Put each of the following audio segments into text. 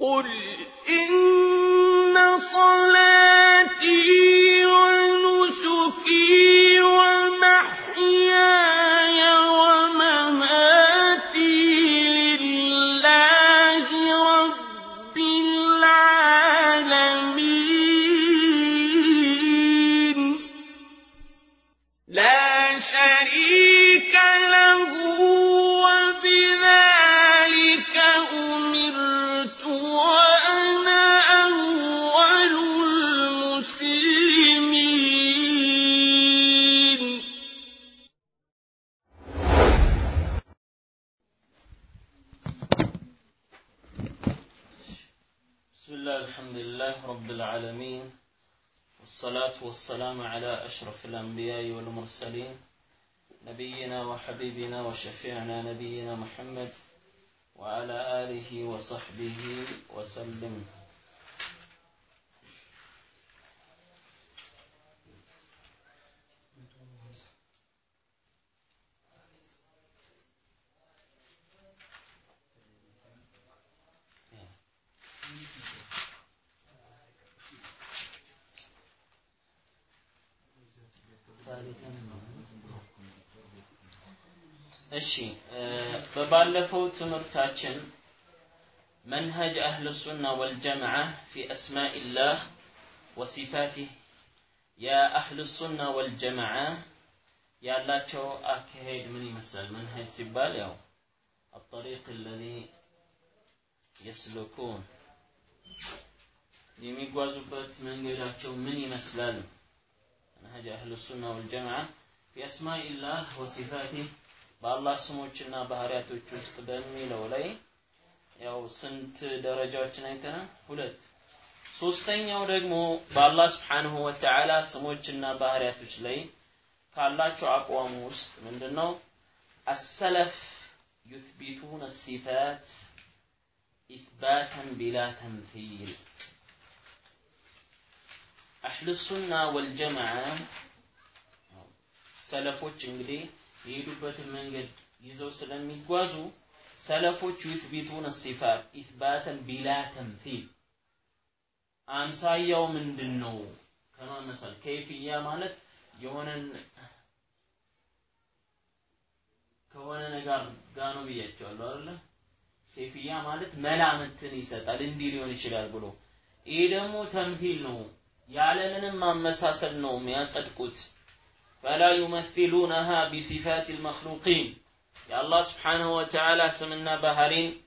قل إن والسلام على أشرف الأنبياء والمرسلين نبينا وحبيبنا وشفيعنا نبينا محمد وعلى آله وصحبه وسلم. እሺ በባለፈው ትምህርታችን መንሀጅ አህል ሱና ወልጀምዓ ፊ አስማኢላህ ወሲፋቲህ የአህል ሱና ወልጀምዓ ያላቸው አካሄድ ምን ይመስላል? መንሀጅ ሲባል ያው الطريق الذي يسلكون የሚጓዙበት መንገዳቸው ምን ይመስላል? መንሀጅ አህል ሱና ወልጀምዓ ፊ አስማኢላህ ወሲፋቲህ በአላህ ስሞችና ባህሪያቶች ውስጥ በሚለው ላይ ያው ስንት ደረጃዎችን አይተናል? ሁለት። ሶስተኛው ደግሞ በአላህ ስብሓንሁ ወተዓላ ስሞችና ባህሪያቶች ላይ ካላቸው አቋሙ ውስጥ ምንድነው? አሰለፍ ዩትቢቱን ሲፋት ኢትባተን ቢላ ተምሲል አህል ሱና ወልጀማዓ ሰለፎች እንግዲህ የሄዱበትን መንገድ ይዘው ስለሚጓዙ ሰለፎች ዩትቢቱን ሲፋት ኢትባተን ቢላ ተምሲል አምሳያው ምንድን ነው ከማመሳል ከይፍያ ማለት የሆነን ከሆነ ነገር ጋር ነው ብያቸዋለሁ አይደለ? ከይፍያ ማለት መላምትን ይሰጣል እንዲህ ሊሆን ይችላል ብሎ። ይሄ ደግሞ ተምሲል ነው። ያለምንም ማመሳሰል ነው የሚያጸድቁት فلا يمثلونها بصفات المخلوقين. يا الله سبحانه وتعالى سمنا بهرين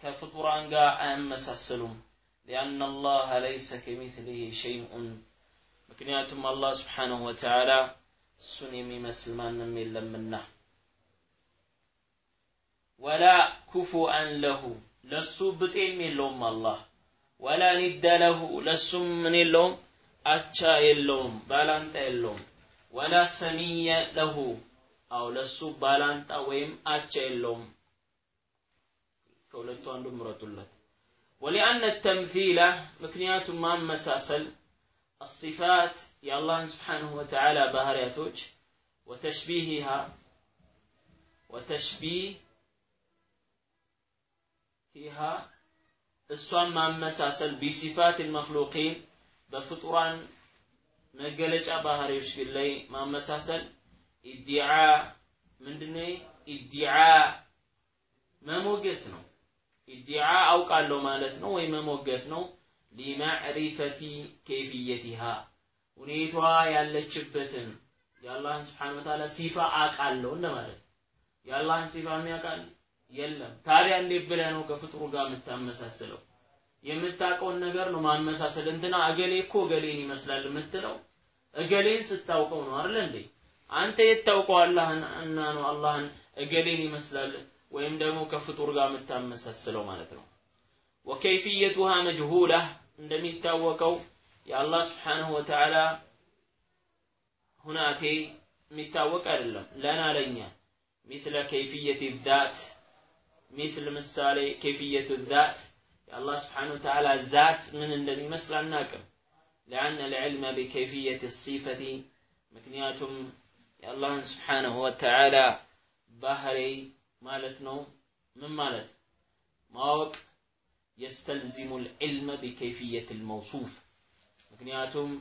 كفطر أنقاع أم أمساسلهم لأن الله ليس كمثله شيء. مكنياتهم الله سبحانه وتعالى እሱን የሚመስል لمنا. ولا كفوا ኩፉአን ለሁ ለሱ ብጤም የለውም الله. ولا ند له. لسو من የለውም أتشا የለውም ባላንጣ የለውም ወላ ሰሚየ ለሁ አው ለሱ ባላንጣ ወይም አቻ የለውም ከሁለቱ አንዱ ምረጡለት ወሊአነ ተምሲለ ምክንያቱም ማመሳሰል الصفات የአላህን ስብሓንሁ ወተዓላ ባህርያቶች ወተሽቢሂሃ ወተሽቢሂሃ እሷን ማመሳሰል ቢሲፋት ልመክሉቂን በፍጡራን መገለጫ ባህሪዎች ግን ላይ ማመሳሰል ኢዲዓ ምንድነው? ኢዲዓ መሞገት ነው። ኢዲዓ አውቃለሁ ማለት ነው ወይ መሞገት ነው። ሊማዕሪፈቲ ከይፍየቲሃ ሁኔታዋ ያለችበትን የአላህን ስብሓን ወተዓላ ሲፋ አውቃለሁ እንደማለት የአላህን ሲፋ የሚያውቃል የለም። ታዲያ እንዴት ብለህ ነው ከፍጡሩ ጋር የምታመሳስለው? የምታውቀውን ነገር ነው ማመሳሰል። እንትና እገሌ እኮ እገሌን ይመስላል የምትለው እገሌን ስታውቀው ነው አይደል እንዴ? አንተ የት ታውቀዋለህ እና ነው አላህን እገሌን ይመስላል ወይም ደግሞ ከፍጡር ጋር የምታመሳስለው ማለት ነው። وكيفيتها مجهولة እንደሚታወቀው የአላህ سبحانه وتعالى ሁናቴ የሚታወቅ አይደለም لنا ለኛ مثل كيفية الذات مثل ምሳሌ كيفية الذات የአላህ سبحانه وتعالى ذات ምን እንደሚመስል አናቅም لأن العلم بكيفية الصفة ምክንያቱም የአላህን ስብሓንሁ ወተዓላ ባህሪ ማለት ነው ምን ማለት ማወቅ የስተልዚሙ ልዕልመ ቢከይፍየት ልመውሱፍ ምክንያቱም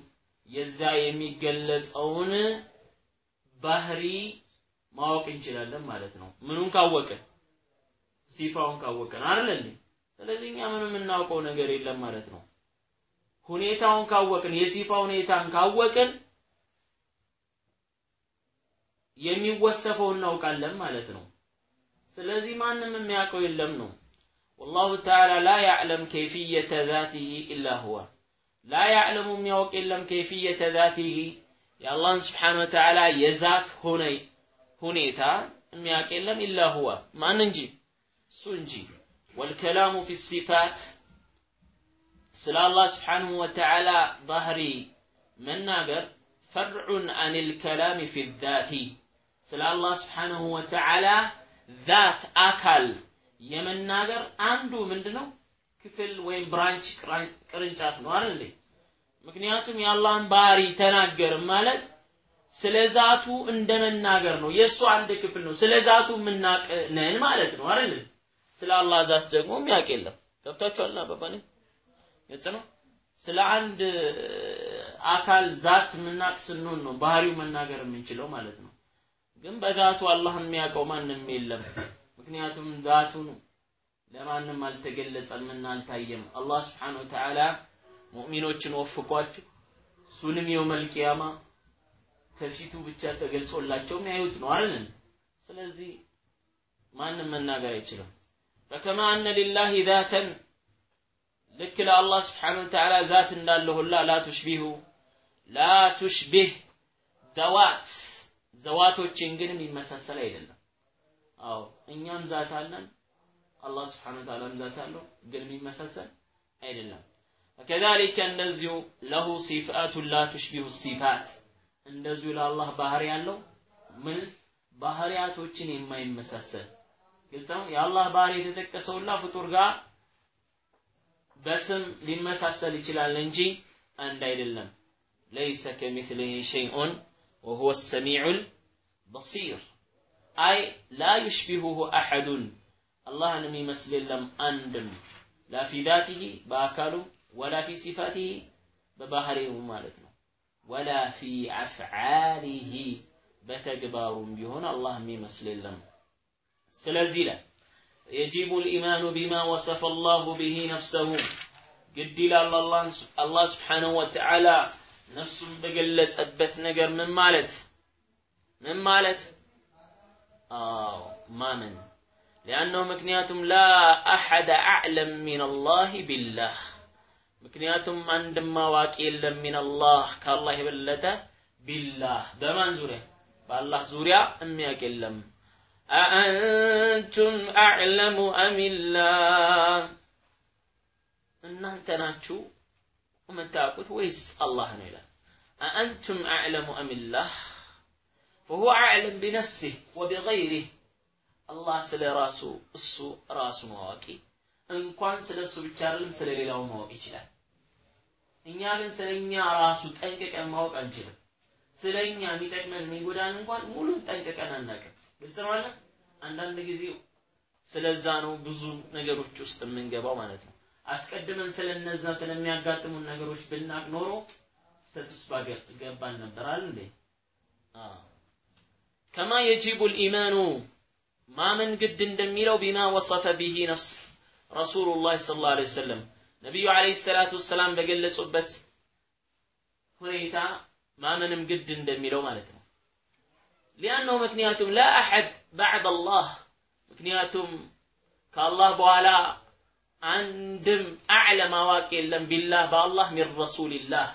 የዛ የሚገለጸውን ባህሪ ማወቅ እንችላለን ማለት ነው ምኑን ካወቅን ሲፋውን ካወቅን አይደል እንዴ ስለዚህ እኛ ምንም የምናውቀው ነገር የለም ማለት ነው ሁኔታውን ካወቅን የሲፋ ሁኔታን ካወቅን የሚወሰፈው እናውቃለን ማለት ነው። ስለዚህ ማንም የሚያውቀው የለም ነው። ወላሁ ተዓላ ላ ያዕለም ከይፍየተ ዛቲሂ ኢላ ሁዋ ላ ያዕለሙ የሚያውቅ የለም ከይፍየተ ዛቲሂ። የአላህን ስብሓነ ወተዓላ የዛት ሆነ ሁኔታ የሚያውቅ የለም ኢላ ሁዋ ማን እንጂ? እሱ እንጂ። ወልከላሙ ፊ ሲፋት ስለ አላህ ስብሓንሁ ወተዓላ ባህሪ መናገር فرع عن الكلام في الذات። ስለ አላህ سبحانه وتعالى ذات አካል የመናገር አንዱ ምንድነው? ክፍል ወይም branch ቅርንጫፍ ነው አይደል ምክንያቱም የአላህን ባህሪ ተናገር ማለት ስለ ዛቱ እንደ መናገር ነው። የእሱ አንድ ክፍል ነው። ስለ ዛቱ የምናቅ ነን ማለት ነው አይደል ስለ አላህ ذات ደግሞ የሚያውቅ የለም። ገብታችኋል አባባኔ ግልጽ ነው? ስለ አንድ አካል ዛት የምናቅ ስንሆን ነው ባህሪው መናገር የምንችለው ማለት ነው። ግን በዛቱ አላህ የሚያውቀው ማንም የለም። ምክንያቱም ዛቱን ለማንም አልተገለጸምና አልታየም። አላህ ስብሓን ወተዓላ ሙእሚኖችን ወፍቋቸው እሱንም የውመል ከፊቱ ብቻ ተገልጾላቸው የሚያዩት ነው አይደል? ስለዚህ ማንም መናገር አይችልም። فكما أن لله ذاتا ልክ ለአላህ سبحانه وتعالى ذات እንዳለ ሁላ لا تشبه لا تشبه الذوات ዘዋቶችን ግን የሚመሳሰል አይደለም። አዎ እኛም ذات አለን አላህ سبحانه وتعالى ም ذات አለው ግን የሚመሳሰል አይደለም። كذلك እንደዚሁ له صفات لا تشبه الصفات እንደዚሁ ለአላህ ባህሪ ያለው ምን? ባህሪያቶችን የማይመሳሰል። ግልጽ ነው? የአላህ ባህሪ የተጠቀሰውላ ፍጡር ጋር በስም ሊመሳሰል ይችላል እንጂ አንድ አይደለም። ለይሰ ከሚስሊህ ሸይኡን ወሁወ ሰሚዑ በሲር። አይ ላ ዩሽቢሁሁ አሐዱን። አላህን የሚመስል የለም አንድም። ላ ፊ ዛቲሂ በአካሉ ወላ ፊ ሲፋቲሂ በባህሪው ማለት ነው። ወላ ፊ አፍዓሊሂ በተግባሩም ቢሆን አላህ የሚመስል የለም። ስለዚህ ላይ يجب الإيمان بما وصف الله به نفسه. قد لا الله الله سبحانه وتعالى نفس بقلت أثبت نجر من مالت؟ من مالت؟ آه ما من. لأنه مكنياتهم لا أحد أعلم من الله بالله. مكنياتهم عندما واكيل من الله كالله بلته بالله. دمان زوري بالله زوريا أمي أكلم أكلم أأنتم أعلم أم الله እናንተ ናችሁ የምታውቁት ወይስ አላህ ነው ይላል አአንቱም አዕለሙ አሚላህ فهو أعلم بنفسه وبغيره الله ስለ ራሱ እሱ ራሱን አዋቂ እንኳን ስለ እሱ ብቻ አይደለም ስለ ሌላው ማወቅ ይችላል እኛ ግን ስለ እኛ ራሱ ጠንቅቀን ማወቅ አንችልም ስለ እኛ የሚጠቅመን የሚጎዳን እንኳን ሙሉ ጠንቅቀን አናውቅም ግልጽ ነው አለ አንዳንድ ጊዜ ስለዛ ነው ብዙ ነገሮች ውስጥ የምንገባው ማለት ነው። አስቀድመን ስለነዛ ስለሚያጋጥሙን ነገሮች ብናቅ ኖሮ ስተቱስ ገባን ነበር አይደል እንዴ? ከማ የጂቡ ልኢማኑ ማመን ግድ እንደሚለው ቢማ ወሰፈ ቢሂ ነፍስ ረሱሉላህ ስለ ላ ወሰለም። ነቢዩ አለይሂ ሰላቱ ወሰላም በገለጹበት ሁኔታ ማመንም ግድ እንደሚለው ማለት ነው። ሊአነሁ ምክንያቱም ላ አሐድ ባዕድ አላህ ምክንያቱም ከአላህ በኋላ አንድም አዕለም አዋቂ የለም ቢላህ በአላህ ሚን ረሱልላህ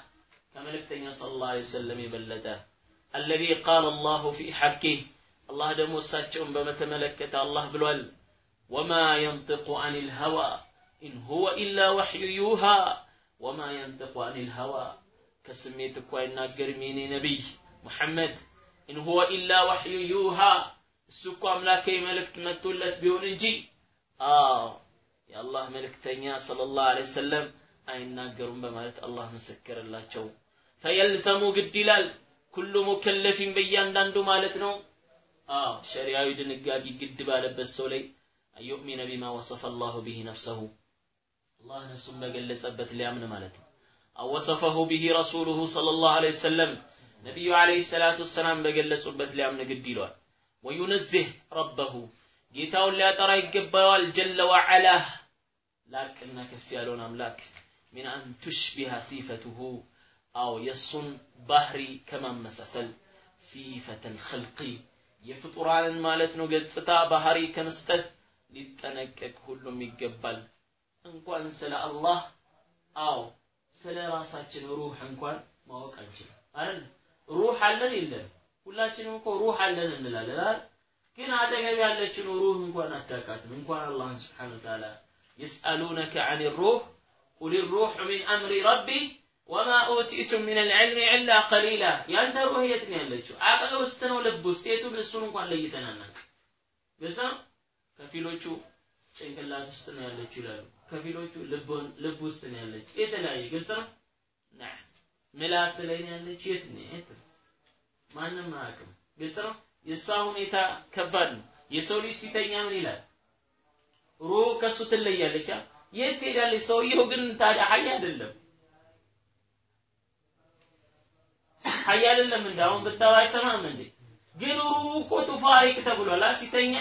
ከመልእክተኛ صلى الله وسلم የበለጠ الذي قال الله في حقه አላህ ደግሞ እሳቸውን በተመለከተ አላህ ብሏል وما ينطق عن الهوى إن هو إلا وحي يوحى وما ينطق عن الهوى ከስሜት እኮ አይናገርም የኔ ነቢይ ሙሐመድ إن هو إلا وحي يوحى እሱ እኮ አምላካዊ መልእክት መጥቶለት ቢሆን እንጂ። አዎ የአላህ መልእክተኛ صلى الله عليه وسلم አይናገሩም በማለት አላህ መሰከረላቸው። ፈየልዘሙ ግድ ይላል። ኩሉ ሙከለፊን በእያንዳንዱ ማለት ነው። አዎ ሸሪያዊ ድንጋጌ ግድ ባለበት ሰው ላይ አዩእሚነ ቢማ ወሰፈ አላሁ ቢሂ ነፍሰሁ። አላህ ነፍሱን በገለጸበት ሊያምን ማለት ነው። አወሰፈሁ ቢሂ ረሱሉሁ ሰለላሁ ዐለይሂ ወሰለም ነቢዩ ዐለይሂ ሰላቱ ወሰላም በገለጹበት ሊያምን ግድ ይለዋል። ወዩነዝህ ረበሁ ጌታውን ሊያጠራ ይገባዋል። ጀለ ወዐላህ ላቅና ከፍ ያለውን አምላክ ሚን አን ቱሽቢሃ ሲፈቱሁ አው የእሱን ባህሪ ከማመሳሰል ሲፈተል ኸልቂ የፍጡራንን ማለት ነው ገጽታ ባህሪ ከመስጠት ሊጠነቀቅ ሁሉም ይገባል። እንኳን ስለ አላህ አው ስለ ራሳችን ሩህ እንኳን ማወቅ አንችልም አይደል? ሩህ አለን የለም? ሁላችንም እኮ ሩህ አለን እንላለን? ግን አጠገብ ያለችን ሩህ እንኳን አታውቃትም። እንኳን አላህን ስብሓነ ወተዓላ የስአሉነከ አን ሩህ ቁል ሩህ ሚን አምሪ ረቢ ወማ ኡቲቱም ሚን አልዕልሚ ኢላ ቀሊላ። ያንተ ሩህ የት ነው ያለችው? አቅል ውስጥ ነው፣ ልብ ውስጥ። የቱን እሱን እንኳን ለይተን አናውቅም። ግልጽ ነው። ከፊሎቹ ጭንቅላት ውስጥ ነው ያለችው ይላሉ። ከፊሎቹ ልብ ውስጥ ነው ያለችው። የተለያየ ግልጽ ነው። ምላስ ላይ ነው ያለችው። የት ነው? ማንም አያውቅም። ግልጽ ነው። የእሷ ሁኔታ ከባድ ነው። የሰው ልጅ ሲተኛ ምን ይላል? روح ከሱ ትለያለች። የት ትሄዳለች? ሰውየው ግን ታዲያ حي አይደለም حي አይደለም እንደ አሁን አይሰማም እንዴ? ግን روح እኮ تفارق ተብሏል። ሲተኛ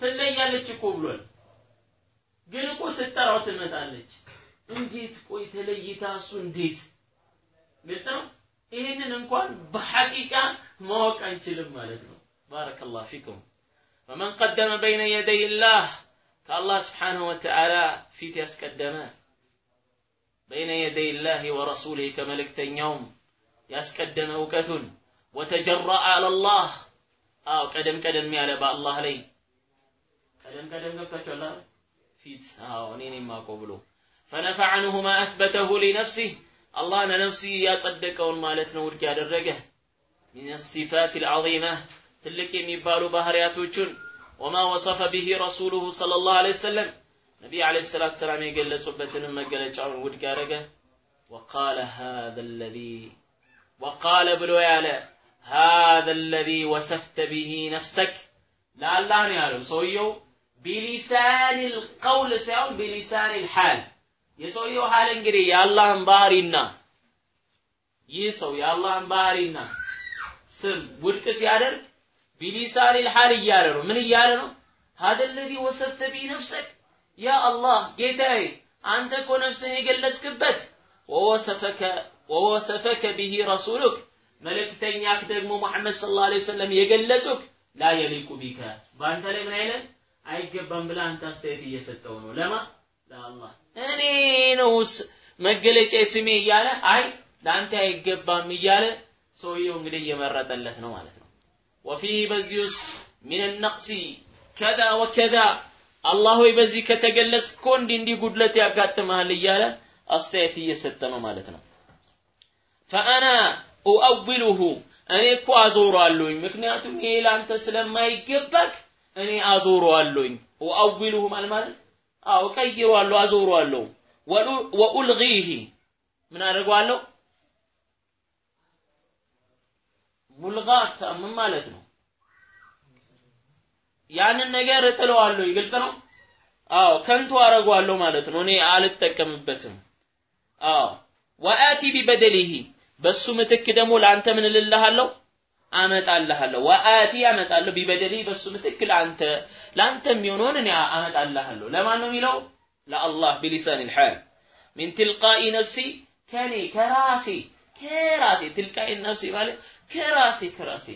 ትለያለች እኮ ብሏል። ግን እኮ ስትጠራው ትመጣለች። እንዴት ቆይ ተለይታ እሱ እንዴት ግልጽ ነው። ይህንን እንኳን በሐቂቃ ማወቅ አንችልም ማለት ነው። ባረከላሁ ፊኩም። ፈመን ቀደመ በይነ የደይ ላህ ከአላህ ስብሓንሁ ወተዓላ ፊት ያስቀደመ በይነ የደይ ላህ ወረሱሊህ ከመልእክተኛውም ያስቀደመ እውቀቱን። ወተጀረአ አለላህ አው ቀደም ቀደም ያለ በአላህ ላይ ቀደም ቀደም ገብታችኋል ፊት አዎ እኔ ነኝ የማውቀው ብሎ ፈነፈ ዐንሁ ማ አስበተሁ ሊነፍሲህ الله أنا نفسي يصدق ومالت نور قاد الرجع من الصفات العظيمة. تلك يميبال بهريات وجن. وما وصف به رسوله صلى الله عليه وسلم. نبي عليه الصلاة والسلام يقل لسبتنا ما قال وقال هذا الذي وقال بلو هذا الذي وصفت به نفسك. لا الله نعلم. سويو بلسان القول سيعون بلسان الحال. የሰውየው ሀል እንግዲህ የአላህን ባህሪና ይህ ሰው የአላህን ባህሪና ስም ውድቅ ሲያደርግ ቢሊሳኒል ሐል እያለ ነው። ምን እያለ ነው? ሀደ ለዚ ወሰፍተ ቢህ ነፍሰክ ያ አላህ ጌታዬ፣ አንተ እኮ ነፍስን የገለጽክበት ወወሰፈከ ወወሰፈከ ቢሂ ረሱሉክ መልእክተኛክ ደግሞ ሙሐመድ ሰለላሁ ዐለይሂ ወሰለም የገለጹክ ላ የሊቁ ቢከ በአንተ ላይ ምን አይለን አይገባም ብለህ አንተ አስተያየት እየሰጠው ነው። ለማ ለአላህ እኔ ነው መገለጫ ስሜ እያለ አይ ለአንተ አይገባም እያለ ሰውየው እንግዲህ እየመረጠለት ነው ማለት ነው። ወፊህ በዚህ ውስጥ ሚን ነቅሲ ከዛ ወከዛ አላህ ሆይ በዚህ ከተገለጽ እኮ እንዲህ እንዲህ ጉድለት ያጋጥመሃል እያለ አስተያየት እየሰጠ ነው ማለት ነው። ፈአና ኡአዊሉሁ እኔ እኮ አዞረዋለሁኝ ምክንያቱም ይሄ ለአንተ ስለማይገባክ እኔ አዞረዋለሁኝ። ኡአዊሉሁ ማለት ማለት አዎ ቀይረዋለሁ አዞረዋለሁ። ወኡልጊህ ምን አደርገዋለሁ? ሙልጋት ምን ማለት ነው። ያንን ነገር እጥለዋለሁ ግልጽ ነው? አዎ ከንቱ አረገዋለሁ ማለት ነው። እኔ አልጠቀምበትም። አዎ። ወአቲ ቢበደሊሂ በሱ ምትክ ደግሞ ለአንተ ምን እልልሃለሁ አመጣልሃለሁ። ወአቲ አመጣለሁ ቢበደሊ በሱ ምትክ ለአንተ ለአንተ የሚሆነውን እኔ አመጣልሃለሁ። ለማን ነው የሚለው? ለአላህ ቢሊሳን ልሓል። ሚን ትልቃኢ ነፍሲ ከኔ ከራሴ ከራሴ ትልቃኢ ነፍሲ ማለት ከራሴ ከራሴ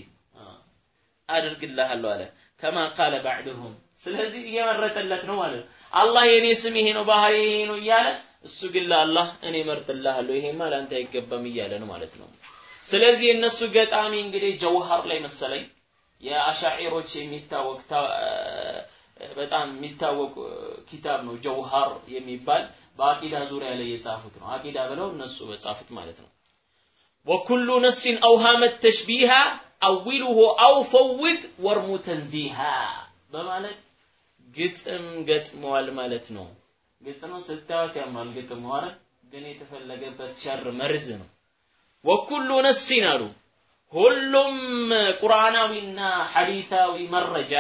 አድርግልሃለሁ አለ። ከማ ቃለ ባዕድሁም ስለዚህ እየመረጠለት ነው ማለት ነው። አላህ የኔ ስም ይሄ ነው ባህሪ ይሄ ነው እያለ እሱ ግን ለአላህ እኔ መርጥልሃለሁ ይሄማ ለአንተ አይገባም እያለ ነው ማለት ነው ስለዚህ የእነሱ ገጣሚ እንግዲህ ጀውሃር ላይ መሰለኝ የአሻዒሮች የሚታወቅ በጣም የሚታወቅ ኪታብ ነው ጀውሃር የሚባል በአቂዳ ዙሪያ ላይ የጻፉት ነው። አቂዳ ብለው እነሱ በጻፉት ማለት ነው። ወኩሉ ነፍሲን አውሃመት ተሽቢሃ አዊሉሁ አው ፈውድ ወርሙ ተንዚሃ በማለት ግጥም ገጥመዋል ማለት ነው። ነው ስታዩት ያምራል አይደል? ግን የተፈለገበት ሸር መርዝ ነው ወኩሉ ነፍሲን አሉ ሁሉም ቁርአናዊና ሐዲታዊ መረጃ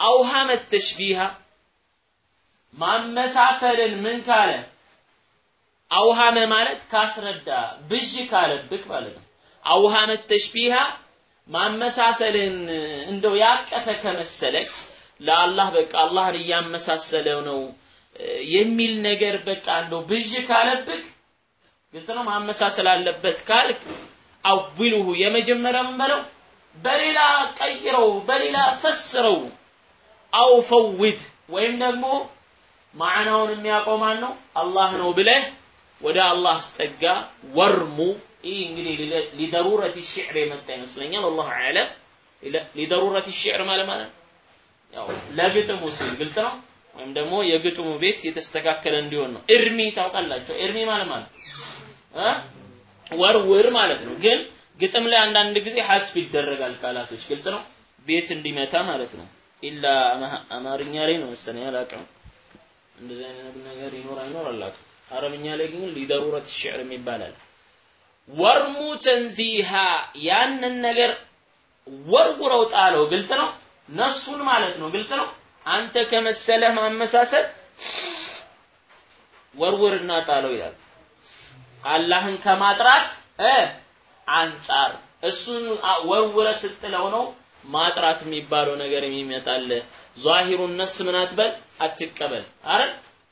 አውሃመት ተሽቢሃ ማመሳሰልን ምን ካለ አውሃመ ማለት ካስረዳ ብዥ ካለብክ ማለት ነው። አውሃመ ተሽቢሃ ማመሳሰልን እንደው ያቀፈ ከመሰለክ ለአላህ በቃ አላህን እያመሳሰለው ነው የሚል ነገር በቃ እንደው ብዥ ካለብክ ግልጽ ነው። ማመሳሰል አለበት ካልክ አዊሉሁ የመጀመሪያ ምን በለው በሌላ ቀይረው በሌላ ፈስረው አው ፈውድ ወይም ደግሞ ማዕናውን የሚያውቀው ማን ነው? አላህ ነው ብለህ ወደ አላህ አስጠጋ። ወርሙ ይህ እንግዲህ ሊደሩረት ሽዕር የመጣ ይመስለኛል። አላሁ አዕለም። ሊደሩረት ሽዕር ማለት ማለት ያው ለግጥሙ ሲል ግልጽ ነው። ወይም ደግሞ የግጥሙ ቤት የተስተካከለ እንዲሆን ነው። እርሚ ታውቃላቸው። እርሚ ማለት ማለት ወርውር ማለት ነው። ግን ግጥም ላይ አንዳንድ ጊዜ ሐስፍ ይደረጋል ቃላቶች ግልጽ ነው። ቤት እንዲመታ ማለት ነው። ኢላ አማርኛ ላይ ነው መሰለኝ አላውቅም። እንደዚህ አይነት ነገር ይኖር አይኖር አላውቅም። አረብኛ ላይ ግን ሊደሩረት ሽዕር ይባላል። ወርሙ ተንዚሃ ያንን ነገር ወርውረው ጣለው። ግልጽ ነው። ነሱን ማለት ነው። ግልጽ ነው። አንተ ከመሰለ ማመሳሰል ወርውርና ጣለው ይላል። አላህን ከማጥራት አንጻር እሱን ወርውረ ስትለው ነው ማጥራት የሚባለው ነገር የሚመጣል። ዛሂሩን ነስ ምን አትበል አትቀበል። አረ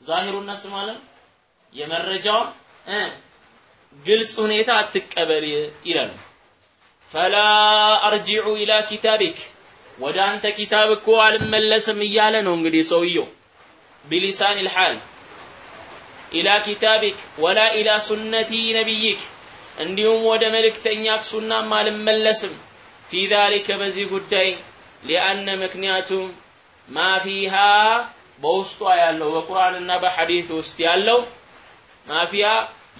ዛሂሩን ነስ ማለት የመረጃውን ግልጽ ሁኔታ አትቀበል ይላል። ፈላ አርጂዑ ኢላ ኪታቢክ ወደ አንተ ኪታብ እኮ አልመለስም እያለ ነው እንግዲህ ሰውየው ቢሊሳን ልሓል ኢላ ኪታቢክ ወላ ኢላ ሱነቲ ነቢይክ እንዲሁም ወደ መልእክተኛክ ሱናም አልመለስም ፊ ዛሊከ በዚህ ጉዳይ ሊአነ ምክንያቱም ማ ፊሃ በውስጧ ያለው በቁርአንና በሐዲስ ውስጥ ያለው ማፊያ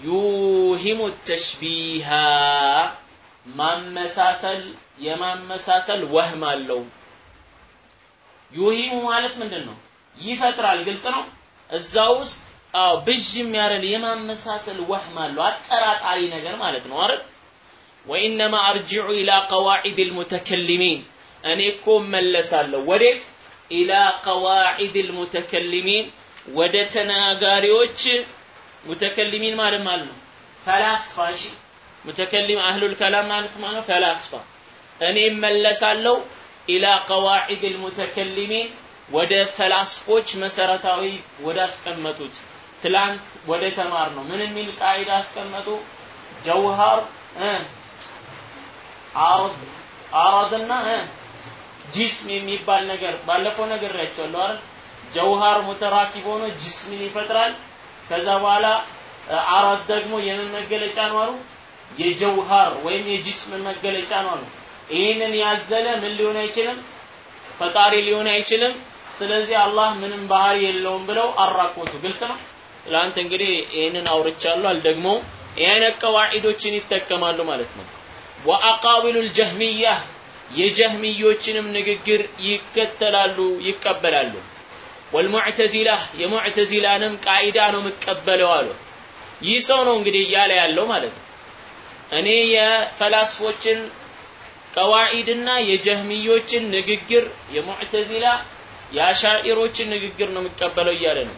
ዩሂሙ ተሽቢሃ ማመሳሰል የማመሳሰል ወህም አለው። ዩሂሙ ማለት ምንድን ነው? ይፈጥራል። ግልጽ ነው። እዛ ውስጥ አዎ ብዥ የሚያረል የማመሳሰል ወህም አለው። አጠራጣሪ ነገር ማለት ነው አይደል? ወኢነማ አርጅዑ ኢላ ቀዋዒድ ልሙተከሊሚን። እኔ እኮ እመለሳለሁ። ወዴት? ኢላ ቀዋዒድ ልሙተከሊሚን። ወደ ተናጋሪዎች ሙተከሊሚን ማለት ማለት ነው። ፈላስፋ እሺ። ሙተከሊም አህሉል ከላም ማለት ማለት ፈላስፋ። እኔ እመለሳለሁ ኢላ ቀዋዒድ ልሙተከሊሚን። ወደ ፈላስፎች መሰረታዊ ወደ አስቀመጡት ትላንት ወደ ተማር ነው ምን የሚል ቃይዳ አስቀመጡ? ጀውሃር አረድ አረድና ጂስም የሚባል ነገር ባለፈው ነግሬያቸዋለሁ አይደል? ጀውሃር ሙተራኪብ ሆኖ ጂስምን ይፈጥራል። ከዛ በኋላ አረድ ደግሞ የምን መገለጫ ነው አሉ? የጀውሃር ወይም የጂስም መገለጫ ነው አሉ። ይህንን ያዘለ ምን ሊሆን አይችልም? ፈጣሪ ሊሆን አይችልም። ስለዚህ አላህ ምንም ባህሪ የለውም ብለው አራቆቱ ግልጽ ነው ትላንት እንግዲህ ይህንን አውርቻለሁ አልደግሞ ይህ አይነት ቀዋዒዶችን ይጠቀማሉ ማለት ነው። ወአቃቢሉ ልጀህሚያ የጀህሚዮችንም ንግግር ይከተላሉ ይቀበላሉ። ወልሙዕተዚላ የሙዕተዚላንም ቃኢዳ ነው የምቀበለው አሉ። ይህ ሰው ነው እንግዲህ እያለ ያለው ማለት ነው። እኔ የፈላስፎችን ቀዋዒድና የጀህሚዮችን ንግግር የሙዕተዚላ የአሻኢሮችን ንግግር ነው የምቀበለው እያለ ነው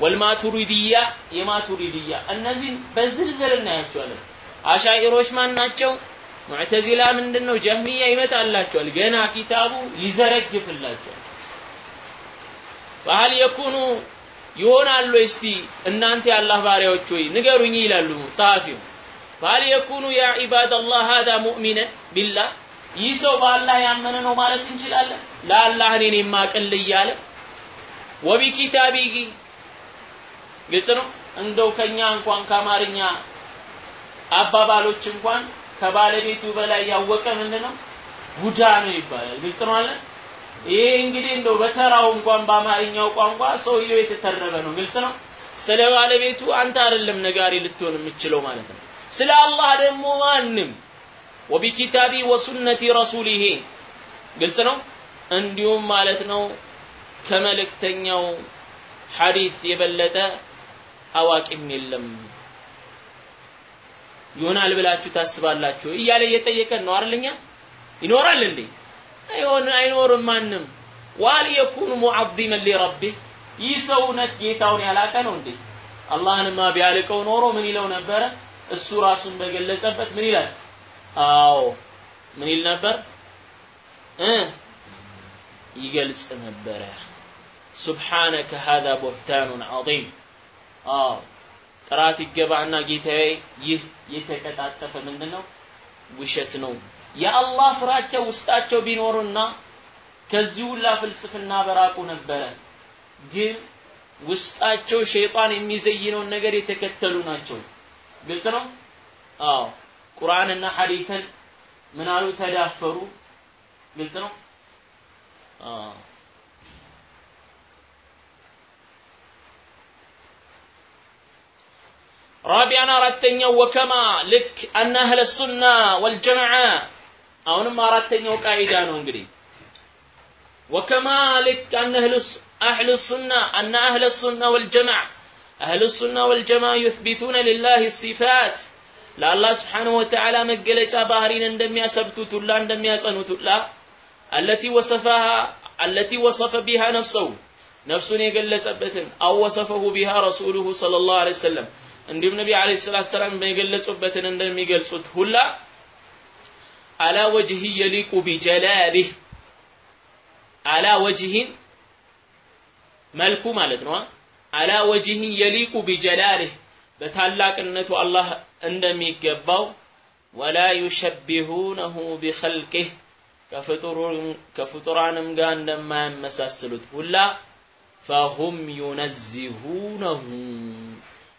ወልማቱሪድያ የማቱሪድያ እነዚህም በዝርዝር እናያቸዋለን። አሻኢሮች ማን ናቸው? ሙዕተዚላ ምንድን ነው ጀህሚያ ይመጣላቸዋል። ገና ኪታቡ ይዘረግፍላቸዋል። ፈሀል የኩኑ ይሆናሉ? እስቲ እናንተ የአላህ ባሪያዎች ሆይ ንገሩኝ ይላሉ ጸሐፊው። ፈሀል የኩኑ ያ ዒባደላህ ሀዛ ሙእሚነን ቢላህ ይህ ሰው በአላህ ያመነ ነው ማለት እንችላለን? ለአላህ እኔን የማቅል እያለ ወቢኪታቢ ግልጽ ነው? እንደው ከኛ እንኳን ከአማርኛ አባባሎች እንኳን ከባለቤቱ በላይ ያወቀ ምንድነው ቡዳ ነው ይባላል። ግልጽ ነው አለ? ይሄ እንግዲህ እንደው በተራው እንኳን በአማርኛው ቋንቋ ሰውየው የተተረበ ነው። ግልጽ ነው? ስለ ባለቤቱ አንተ አይደለም ነጋሪ ልትሆን የምችለው ማለት ነው። ስለ አላህ ደግሞ ማንም ወቢኪታቢ ወሱነቲ ረሱሊሂ ግልጽ ነው? እንዲሁም ማለት ነው ከመልእክተኛው ሐዲስ የበለጠ አዋቂም የለም ይሆናል ብላችሁ ታስባላችሁ እያለ እየጠየቀን ነው አይደልኛ ይኖራል እንዴ አይሆን አይኖርም ማንም ዋል የኩኑ ሙዓዚመን ሊረቢህ ይህ ሰው እውነት ጌታውን ያላቀ ነው እንዴ? አላህንማ ቢያልቀው ኖሮ ምን ይለው ነበረ? እሱ ራሱን በገለጸበት ምን ይላል? አዎ ምን ይል ነበር? እ ይገልጽ ነበረ። ሱብሓነከ ሃዛ ቡህታኑን ዐዚም። አዎ ጥራት ይገባና ጌታዬ፣ ይህ የተቀጣጠፈ ምንድን ነው? ውሸት ነው። የአላህ ፍራቻ ውስጣቸው ቢኖርና ከዚህ ሁላ ፍልስፍና በራቁ ነበረ። ግን ውስጣቸው ሸይጣን የሚዘይነውን ነገር የተከተሉ ናቸው። ግልጽ ነው። አዎ ቁርአንና ሐዲትን ምን አሉ? ተዳፈሩ። ግልጽ ነው። አዎ ራቢያን አራተኛው ወከማ ልክ አነ አህለ ሱና ወልጀማዓ አሁንም አራተኛው ቃይዳ ነው እንግዲህ ወከማ ልክ አነ አህሉ ሱና አነ አህለ ሱና ወልጀማዓ አህሉ ሱና ወልጀማዓ ዩትቢቱነ ሊላህ ሲፋት ለአላህ ስብሓንሁ ወተዓላ መገለጫ ባህሪን እንደሚያሰብቱት ሁላ እንደሚያጸኑት ሁላ አለቲ ወሰፈሃ አለቲ ወሰፈ ቢሃ ነፍሰው ነፍሱን የገለጸበትን አው ወሰፈሁ ቢሃ ረሱሉሁ ሰለላሁ ዐለይሂ ወሰለም እንዲሁም ነቢ አለይሂ ሰላቱ ሰላም የገለጹበትን እንደሚገልጹት ሁላ አላ ወጅህ የሊቁ ቢጀላሊህ አላ ወጅህን መልኩ ማለት ነው። አላ ወጅህን የሊቁ ቢጀላሊህ በታላቅነቱ አላህ እንደሚገባው ወላ ዩሸቢሁነሁ ቢኸልቅህ ከፍጡራንም ጋር እንደማያመሳስሉት ሁላ فهم ينزهونه